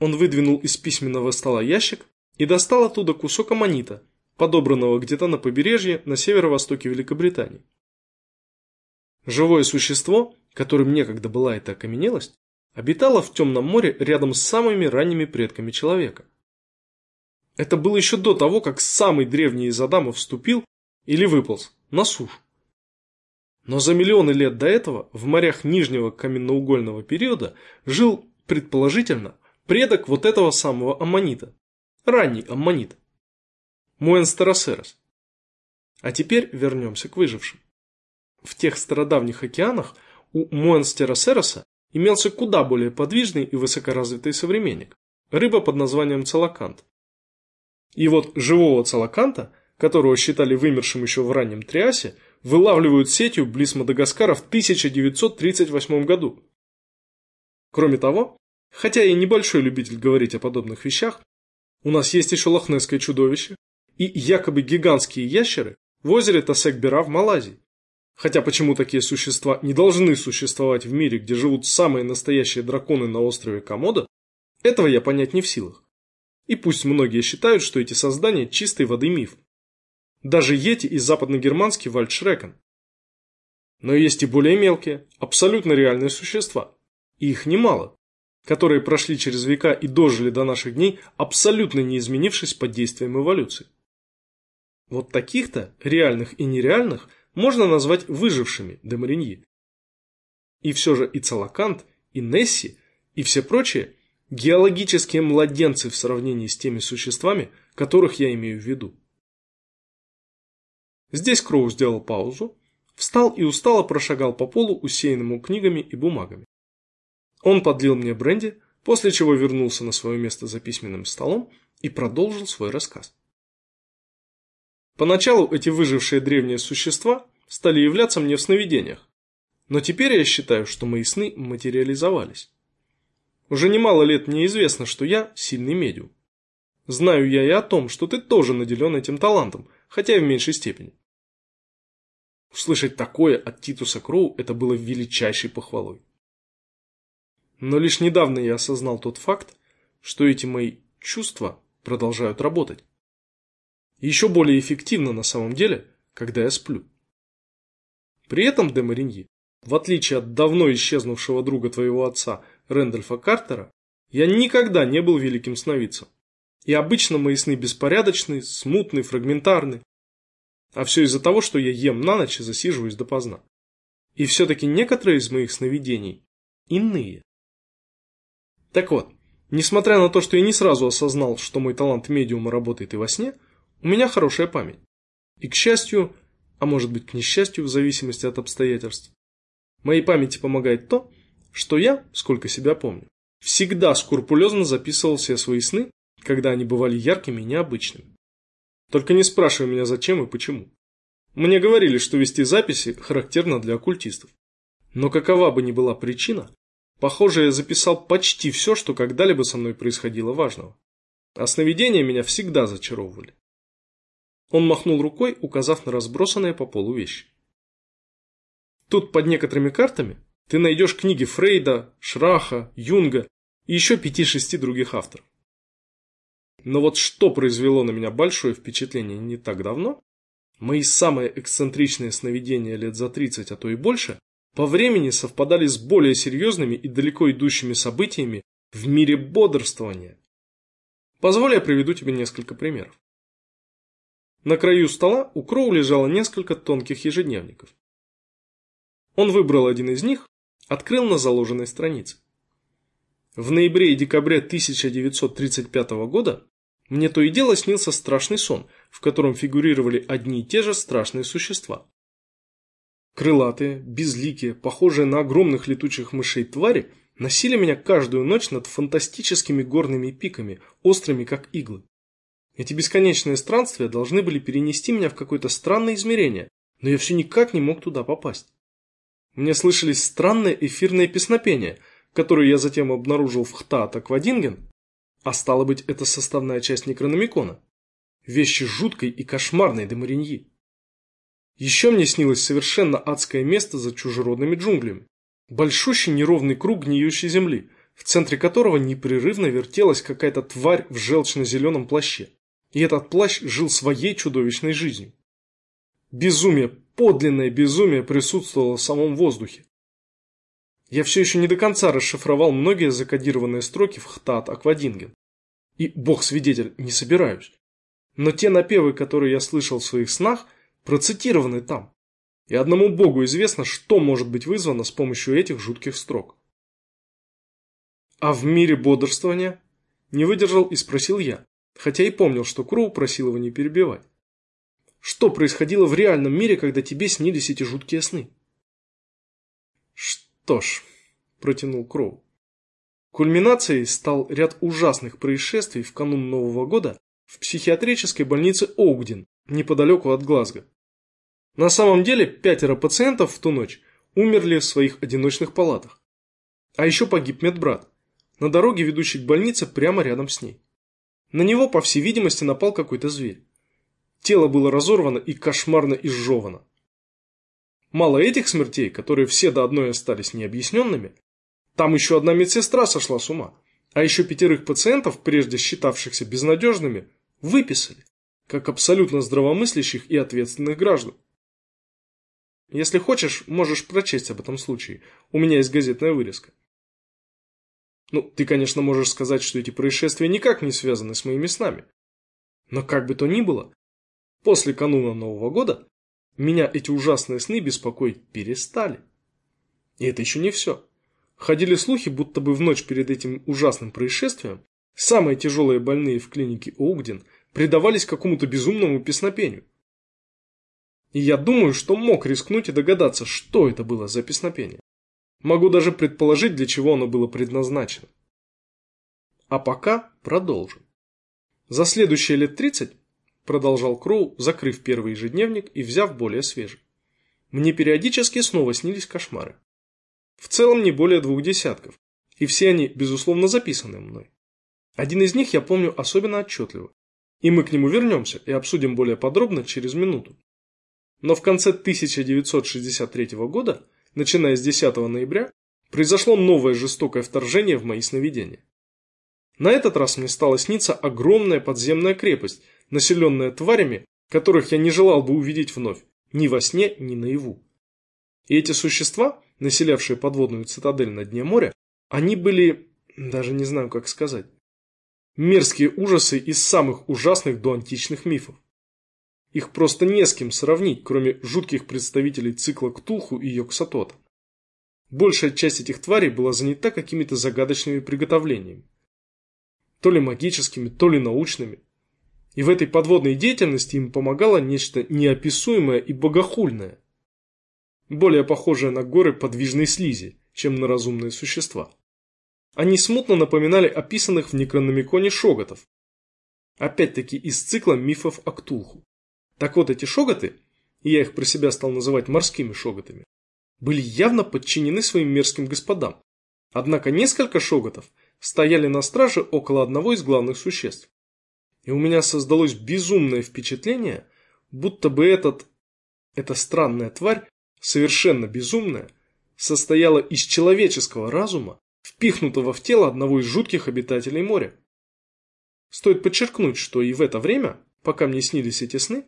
Он выдвинул из письменного стола ящик и достал оттуда кусок аммонита, подобранного где-то на побережье на северо-востоке Великобритании. Живое существо, которым некогда была эта окаменелость, обитало в темном море рядом с самыми ранними предками человека. Это было еще до того, как самый древний из Адамов вступил или выполз на сушу. Но за миллионы лет до этого в морях нижнего каменноугольного периода жил, предположительно, предок вот этого самого аммонита. ранний аммонит. Муэнстеросерос. А теперь вернемся к выжившим. В тех стародавних океанах у Муэнстеросероса имелся куда более подвижный и высокоразвитый современник – рыба под названием целокант. И вот живого целоканта, которого считали вымершим еще в раннем Триасе, вылавливают сетью близ Мадагаскара в 1938 году. Кроме того, хотя я небольшой любитель говорить о подобных вещах, у нас есть еще лохнесское чудовище и якобы гигантские ящеры в озере Тасек-Бера в Малайзии. Хотя почему такие существа не должны существовать в мире, где живут самые настоящие драконы на острове Комодо, этого я понять не в силах. И пусть многие считают, что эти создания чистой воды миф. Даже Йети и западногерманский Вальдшрекен. Но есть и более мелкие, абсолютно реальные существа. И их немало, которые прошли через века и дожили до наших дней, абсолютно не изменившись под действием эволюции. Вот таких-то, реальных и нереальных, можно назвать выжившими де Мариньи. И все же и Целакант, и Несси, и все прочие – геологические младенцы в сравнении с теми существами, которых я имею в виду. Здесь Кроу сделал паузу, встал и устало прошагал по полу, усеянному книгами и бумагами. Он подлил мне бренди, после чего вернулся на свое место за письменным столом и продолжил свой рассказ. Поначалу эти выжившие древние существа стали являться мне в сновидениях, но теперь я считаю, что мои сны материализовались. Уже немало лет мне известно, что я сильный медиум. Знаю я и о том, что ты тоже наделен этим талантом, хотя и в меньшей степени. Услышать такое от Титуса Кроу это было величайшей похвалой. Но лишь недавно я осознал тот факт, что эти мои чувства продолжают работать. Еще более эффективно на самом деле, когда я сплю. При этом, де Мариньи, в отличие от давно исчезнувшего друга твоего отца, Рэндольфа Картера, я никогда не был великим сновидцем. И обычно мои сны беспорядочны, смутны, фрагментарны. А все из-за того, что я ем на ночь и засиживаюсь допоздна. И все-таки некоторые из моих сновидений иные. Так вот, несмотря на то, что я не сразу осознал, что мой талант медиума работает и во сне – у меня хорошая память. И к счастью, а может быть к несчастью, в зависимости от обстоятельств, моей памяти помогает то, что я, сколько себя помню, всегда скрупулезно записывал все свои сны, когда они бывали яркими и необычными. Только не спрашивай меня зачем и почему. Мне говорили, что вести записи характерно для оккультистов. Но какова бы ни была причина, похоже, я записал почти все, что когда-либо со мной происходило важного. А сновидения меня всегда зачаровывали. Он махнул рукой, указав на разбросанные по полу вещи. Тут под некоторыми картами ты найдешь книги Фрейда, Шраха, Юнга и еще пяти-шести других авторов. Но вот что произвело на меня большое впечатление не так давно, мои самые эксцентричные сновидения лет за 30, а то и больше, по времени совпадали с более серьезными и далеко идущими событиями в мире бодрствования. Позволь я приведу тебе несколько примеров. На краю стола у Кроу лежало несколько тонких ежедневников. Он выбрал один из них, открыл на заложенной странице. В ноябре и декабре 1935 года мне то и дело снился страшный сон, в котором фигурировали одни и те же страшные существа. Крылатые, безликие, похожие на огромных летучих мышей твари носили меня каждую ночь над фантастическими горными пиками, острыми как иглы. Эти бесконечные странствия должны были перенести меня в какое-то странное измерение, но я все никак не мог туда попасть. Мне слышались странные эфирные песнопения, которые я затем обнаружил в Хтаата-Квадинген, а стало быть, это составная часть Некрономикона. Вещи жуткой и кошмарной до Мариньи. Еще мне снилось совершенно адское место за чужеродными джунглями. Большущий неровный круг гниющей земли, в центре которого непрерывно вертелась какая-то тварь в желчно-зеленом плаще. И этот плащ жил своей чудовищной жизнью. Безумие, подлинное безумие присутствовало в самом воздухе. Я все еще не до конца расшифровал многие закодированные строки в Хтат Аквадинген. И, бог свидетель, не собираюсь. Но те напевы, которые я слышал в своих снах, процитированы там. И одному богу известно, что может быть вызвано с помощью этих жутких строк. А в мире бодрствования? Не выдержал и спросил я хотя и помнил, что Кроу просил его не перебивать. Что происходило в реальном мире, когда тебе снились эти жуткие сны? Что ж, протянул Кроу. Кульминацией стал ряд ужасных происшествий в канун Нового года в психиатрической больнице Оугдин, неподалеку от Глазго. На самом деле, пятеро пациентов в ту ночь умерли в своих одиночных палатах. А еще погиб медбрат, на дороге, ведущей к больнице, прямо рядом с ней. На него, по всей видимости, напал какой-то зверь. Тело было разорвано и кошмарно изжевано. Мало этих смертей, которые все до одной остались необъясненными, там еще одна медсестра сошла с ума, а еще пятерых пациентов, прежде считавшихся безнадежными, выписали, как абсолютно здравомыслящих и ответственных граждан. Если хочешь, можешь прочесть об этом случае. У меня есть газетная вырезка. Ну, ты, конечно, можешь сказать, что эти происшествия никак не связаны с моими снами. Но как бы то ни было, после кануна Нового года меня эти ужасные сны беспокоить перестали. И это еще не все. Ходили слухи, будто бы в ночь перед этим ужасным происшествием самые тяжелые больные в клинике Оугден предавались какому-то безумному песнопению. И я думаю, что мог рискнуть и догадаться, что это было за песнопение. Могу даже предположить, для чего оно было предназначено. А пока продолжим. За следующие лет 30, продолжал Кроу, закрыв первый ежедневник и взяв более свежий, мне периодически снова снились кошмары. В целом не более двух десятков, и все они, безусловно, записаны мной. Один из них я помню особенно отчетливо, и мы к нему вернемся и обсудим более подробно через минуту. Но в конце 1963 года, начиная с 10 ноября, произошло новое жестокое вторжение в мои сновидения. На этот раз мне стало сниться огромная подземная крепость, населенная тварями, которых я не желал бы увидеть вновь, ни во сне, ни наяву. И эти существа, населявшие подводную цитадель на дне моря, они были, даже не знаю как сказать, мерзкие ужасы из самых ужасных до античных мифов. Их просто не с кем сравнить, кроме жутких представителей цикла Ктулху и Йоксатота. Большая часть этих тварей была занята какими-то загадочными приготовлениями. То ли магическими, то ли научными. И в этой подводной деятельности им помогало нечто неописуемое и богохульное. Более похожее на горы подвижной слизи, чем на разумные существа. Они смутно напоминали описанных в Некрономиконе шоготов. Опять-таки из цикла мифов о Ктулху. Так вот, эти шоготы, и я их про себя стал называть морскими шоготами, были явно подчинены своим мерзким господам. Однако несколько шоготов стояли на страже около одного из главных существ. И у меня создалось безумное впечатление, будто бы этот, эта странная тварь, совершенно безумная, состояла из человеческого разума, впихнутого в тело одного из жутких обитателей моря. Стоит подчеркнуть, что и в это время, пока мне снились эти сны,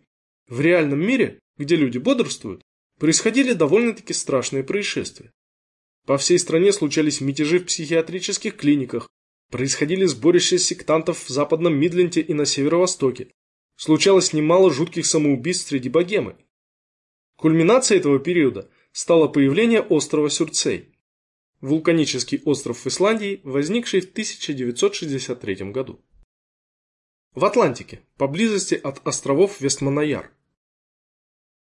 в реальном мире, где люди бодрствуют, происходили довольно-таки страшные происшествия. По всей стране случались мятежи в психиатрических клиниках, происходили сборища сектантов в западном Мидленте и на северо-востоке. Случалось немало жутких самоубийств среди богемы. Кульминацией этого периода стало появление острова Сюрцей. Вулканический остров в Исландии, возникший в 1963 году. В Атлантике, поблизости от островов Вестманаяр.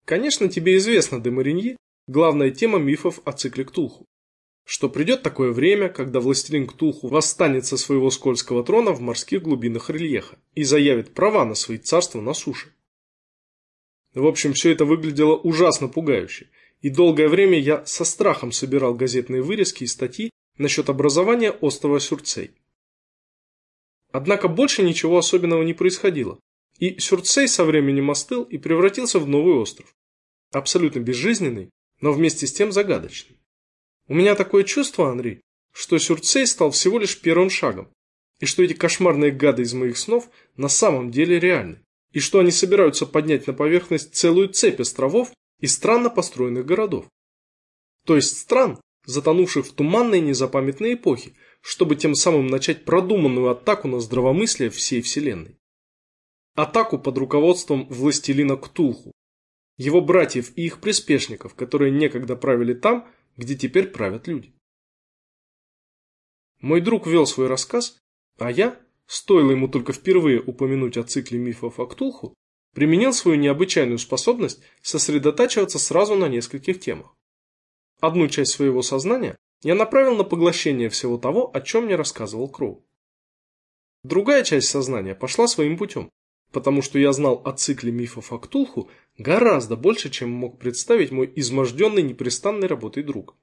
Конечно, тебе известно, де Мариньи, главная тема мифов о цикле Ктулху. Что придет такое время, когда властелин Ктулху восстанет со своего скользкого трона в морских глубинах рельефа и заявит права на свои царства на суше. В общем, все это выглядело ужасно пугающе, и долгое время я со страхом собирал газетные вырезки и статьи насчет образования острова Сюрцей. Однако больше ничего особенного не происходило, и Сюрцей со временем остыл и превратился в новый остров. Абсолютно безжизненный, но вместе с тем загадочный. У меня такое чувство, Анри, что Сюрцей стал всего лишь первым шагом, и что эти кошмарные гады из моих снов на самом деле реальны, и что они собираются поднять на поверхность целую цепь островов и странно построенных городов. То есть стран, затонувших в туманной незапамятной эпохе, чтобы тем самым начать продуманную атаку на здравомыслие всей Вселенной. Атаку под руководством властелина Ктулху, его братьев и их приспешников, которые некогда правили там, где теперь правят люди. Мой друг вел свой рассказ, а я, стоило ему только впервые упомянуть о цикле мифов о Ктулху, применил свою необычайную способность сосредотачиваться сразу на нескольких темах. Одну часть своего сознания я направил на поглощение всего того, о чем мне рассказывал Кроу. Другая часть сознания пошла своим путем, потому что я знал о цикле мифов о Ктулху гораздо больше, чем мог представить мой изможденный непрестанной работой друг.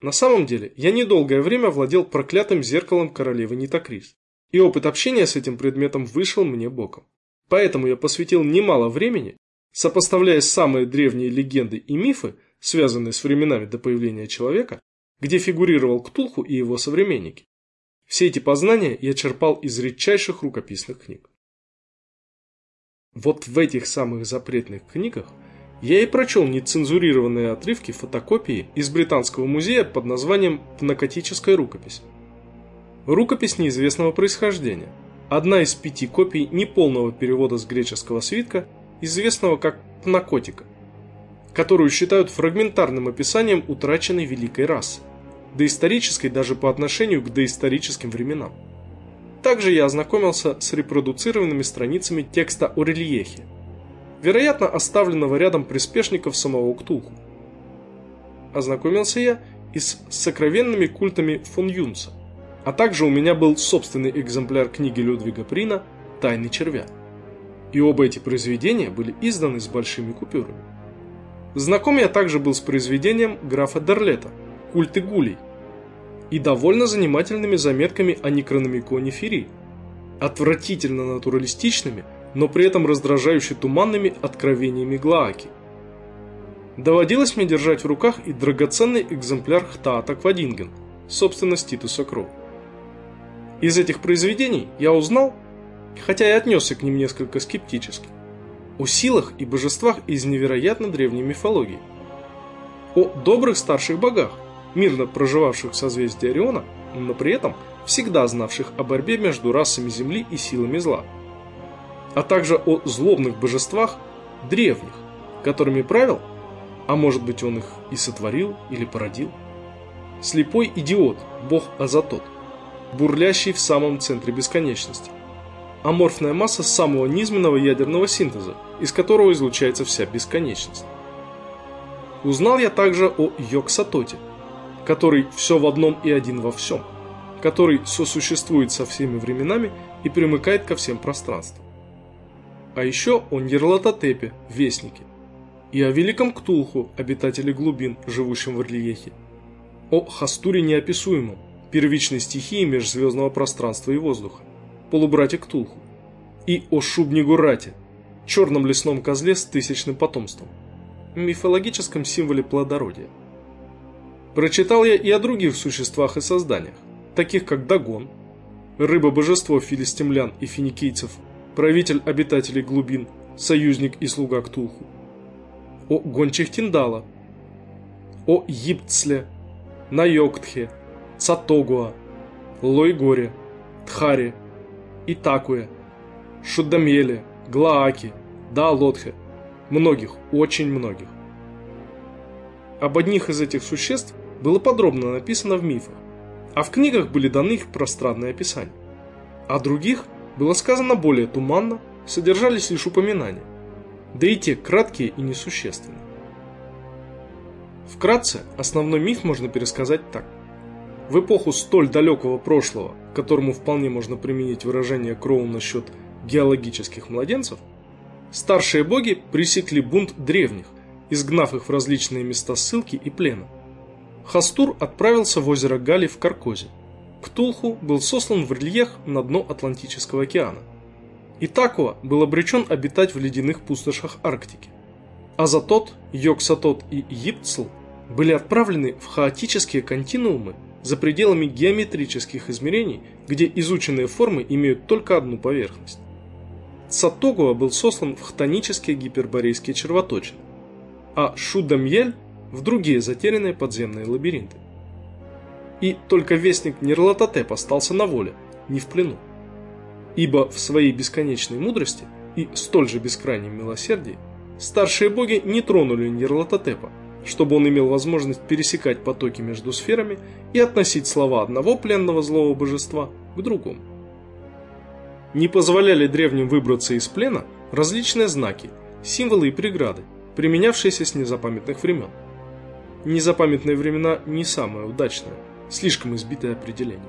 На самом деле, я недолгое время владел проклятым зеркалом королевы Нитокрис, и опыт общения с этим предметом вышел мне боком. Поэтому я посвятил немало времени, сопоставляя самые древние легенды и мифы, связанные с временами до появления человека, где фигурировал Ктулху и его современники. Все эти познания я черпал из редчайших рукописных книг. Вот в этих самых запретных книгах я и прочел нецензурированные отрывки фотокопии из Британского музея под названием «Пнакотическая рукопись». Рукопись неизвестного происхождения – одна из пяти копий неполного перевода с греческого свитка, известного как «пнакотика», которую считают фрагментарным описанием утраченной великой расы, доисторической даже по отношению к доисторическим временам. Также я ознакомился с репродуцированными страницами текста о рельефе, вероятно оставленного рядом приспешников самого Ктулху. Ознакомился я и с сокровенными культами фон Юнца, а также у меня был собственный экземпляр книги Людвига Прина «Тайны червя». И оба эти произведения были изданы с большими купюрами. Знаком я также был с произведением графа Дерлета «Культы гулей» и довольно занимательными заметками о некрономиконе Фери, отвратительно натуралистичными, но при этом раздражающе туманными откровениями Глааки. Доводилось мне держать в руках и драгоценный экземпляр Хтаата Квадинген, собственность Титуса Кроу. Из этих произведений я узнал, хотя и отнесся к ним несколько скептически, о силах и божествах из невероятно древней мифологии, о добрых старших богах, мирно проживавших в созвездии Ориона, но при этом всегда знавших о борьбе между расами Земли и силами зла, а также о злобных божествах древних, которыми правил, а может быть он их и сотворил или породил, слепой идиот, бог Азатот, бурлящий в самом центре бесконечности. Аморфная масса самого низменного ядерного синтеза, из которого излучается вся бесконечность. Узнал я также о Йоксатоте, который все в одном и один во всем, который сосуществует со всеми временами и примыкает ко всем пространствам. А еще о Нерлатотепе, Вестнике, и о Великом Ктулху, обитателе глубин, живущем в Орлиехе, о Хастуре неописуемом, первичной стихии межзвездного пространства и воздуха, полубрате Ктулху, и о Шубнигурате, черном лесном козле с тысячным потомством, мифологическом символе плодородия. Прочитал я и о других существах и созданиях, таких как Дагон, рыба-божество филистимлян и финикийцев, правитель обитателей глубин, союзник и слуга Ктулху, о гончих Тиндала, о Ипцле, Найоктхе, Сатогуа, Лойгоре, Тхаре, Итакуе, Шудамеле, Глааки, Даалотхе, многих, очень многих. Об одних из этих существ было подробно написано в мифах, а в книгах были даны их пространные описания. О других было сказано более туманно, содержались лишь упоминания, да и те краткие и несущественные. Вкратце, основной миф можно пересказать так. В эпоху столь далекого прошлого, которому вполне можно применить выражение Кроу насчет геологических младенцев, старшие боги пресекли бунт древних, изгнав их в различные места ссылки и плена. Хастур отправился в озеро Гали в Каркозе. Ктулху был сослан в рельеф на дно Атлантического океана. Итакуа был обречен обитать в ледяных пустошах Арктики. Азатот, Йоксатот и Ипцл были отправлены в хаотические континуумы за пределами геометрических измерений, где изученные формы имеют только одну поверхность. Сатогуа был сослан в хтонические гиперборейские червоточины, а Шудамьель в другие затерянные подземные лабиринты. И только вестник Нерлатотеп остался на воле, не в плену. Ибо в своей бесконечной мудрости и столь же бескрайнем милосердии старшие боги не тронули Нерлатотепа, чтобы он имел возможность пересекать потоки между сферами и относить слова одного пленного злого божества к другому. не позволяли древним выбраться из плена различные знаки, символы и преграды, применявшиеся с незапамятных времен. Незапамятные времена не самое удачное, слишком избитое определение.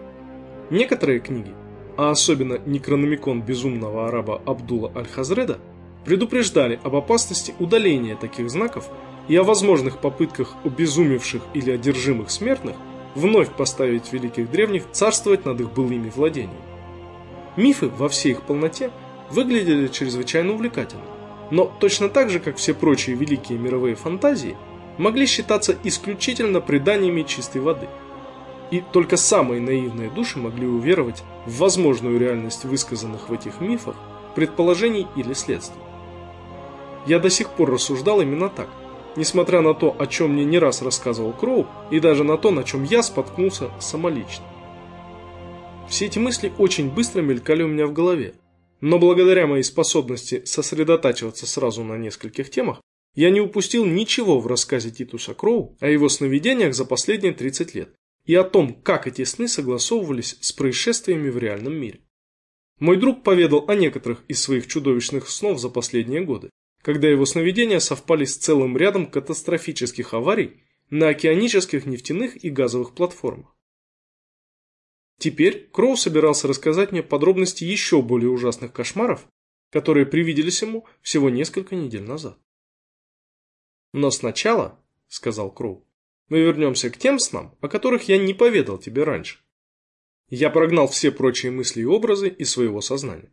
Некоторые книги, а особенно Некрономикон безумного араба Абдула Аль-Хазреда, предупреждали об опасности удаления таких знаков и о возможных попытках обезумевших или одержимых смертных вновь поставить великих древних царствовать над их былыми владениями. Мифы во всей их полноте выглядели чрезвычайно увлекательно, но точно так же, как все прочие великие мировые фантазии, могли считаться исключительно преданиями чистой воды. И только самые наивные души могли уверовать в возможную реальность высказанных в этих мифах предположений или следствий. Я до сих пор рассуждал именно так, несмотря на то, о чем мне не раз рассказывал Кроу, и даже на то, на чем я споткнулся самолично. Все эти мысли очень быстро мелькали у меня в голове. Но благодаря моей способности сосредотачиваться сразу на нескольких темах, я не упустил ничего в рассказе Титуса Кроу о его сновидениях за последние 30 лет и о том, как эти сны согласовывались с происшествиями в реальном мире. Мой друг поведал о некоторых из своих чудовищных снов за последние годы, когда его сновидения совпали с целым рядом катастрофических аварий на океанических нефтяных и газовых платформах. Теперь Кроу собирался рассказать мне подробности еще более ужасных кошмаров, которые привиделись ему всего несколько недель назад. «Но сначала, — сказал Кроу, — мы вернемся к тем снам, о которых я не поведал тебе раньше. Я прогнал все прочие мысли и образы из своего сознания.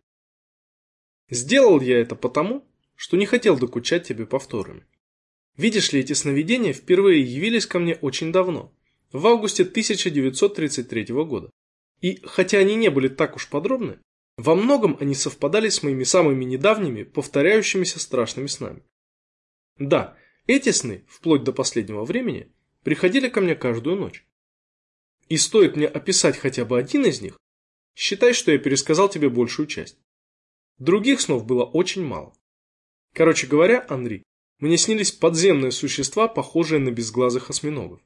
Сделал я это потому, что не хотел докучать тебе повторами. Видишь ли, эти сновидения впервые явились ко мне очень давно, в августе 1933 года. И хотя они не были так уж подробны, во многом они совпадали с моими самыми недавними, повторяющимися страшными снами. Да, эти сны, вплоть до последнего времени, приходили ко мне каждую ночь. И стоит мне описать хотя бы один из них, считай, что я пересказал тебе большую часть. Других снов было очень мало. Короче говоря, Андрей, мне снились подземные существа, похожие на безглазых осьминогов.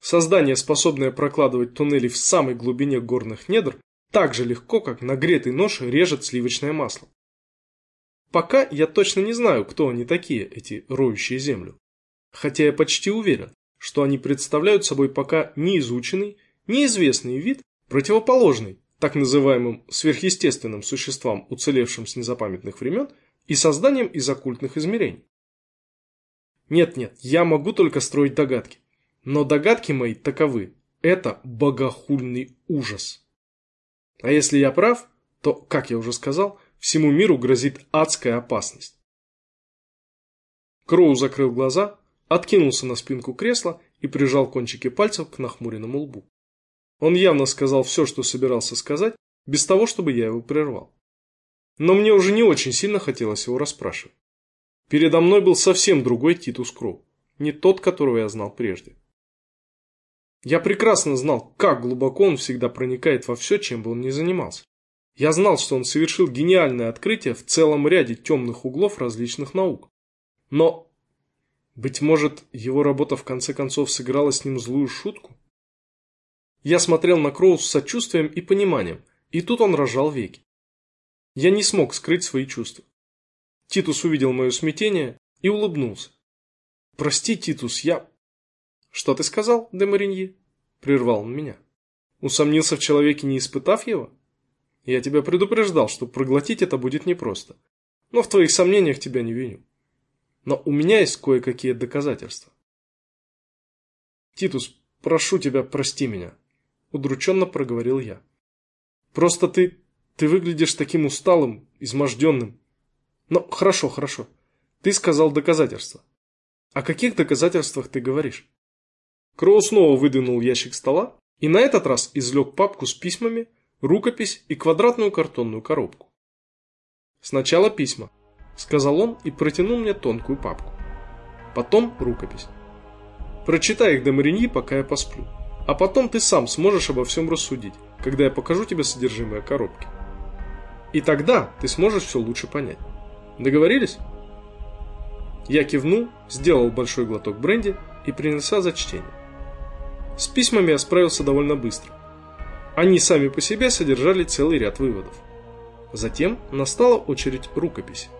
Создание, способное прокладывать туннели в самой глубине горных недр, так же легко, как нагретый нож режет сливочное масло. Пока я точно не знаю, кто они такие, эти роющие землю. Хотя я почти уверен, что они представляют собой пока неизученный, неизвестный вид, противоположный так называемым сверхъестественным существам, уцелевшим с незапамятных времен, и созданием из оккультных измерений. Нет-нет, я могу только строить догадки. Но догадки мои таковы. Это богохульный ужас. А если я прав, то, как я уже сказал, всему миру грозит адская опасность. Кроу закрыл глаза, откинулся на спинку кресла и прижал кончики пальцев к нахмуренному лбу. Он явно сказал все, что собирался сказать, без того, чтобы я его прервал. Но мне уже не очень сильно хотелось его расспрашивать. Передо мной был совсем другой Титус Кроу, не тот, которого я знал прежде. Я прекрасно знал, как глубоко он всегда проникает во все, чем бы он ни занимался. Я знал, что он совершил гениальное открытие в целом ряде темных углов различных наук. Но, быть может, его работа в конце концов сыграла с ним злую шутку? Я смотрел на Кроу с сочувствием и пониманием, и тут он разжал веки. Я не смог скрыть свои чувства. Титус увидел мое смятение и улыбнулся. «Прости, Титус, я «Что ты сказал, де Мариньи?» – прервал он меня. «Усомнился в человеке, не испытав его? Я тебя предупреждал, что проглотить это будет непросто. Но в твоих сомнениях тебя не виню. Но у меня есть кое-какие доказательства». «Титус, прошу тебя, прости меня», – удрученно проговорил я. «Просто ты... ты выглядишь таким усталым, изможденным. Но хорошо, хорошо. Ты сказал доказательства. О каких доказательствах ты говоришь?» Кроу снова выдвинул ящик стола и на этот раз извлек папку с письмами, рукопись и квадратную картонную коробку. «Сначала письма», – сказал он и протянул мне тонкую папку. Потом рукопись. «Прочитай их до Мариньи, пока я посплю. А потом ты сам сможешь обо всем рассудить, когда я покажу тебе содержимое коробки. И тогда ты сможешь все лучше понять. Договорились?» Я кивнул, сделал большой глоток бренди и принялся за чтение. С письмами я справился довольно быстро. Они сами по себе содержали целый ряд выводов. Затем настала очередь рукопись.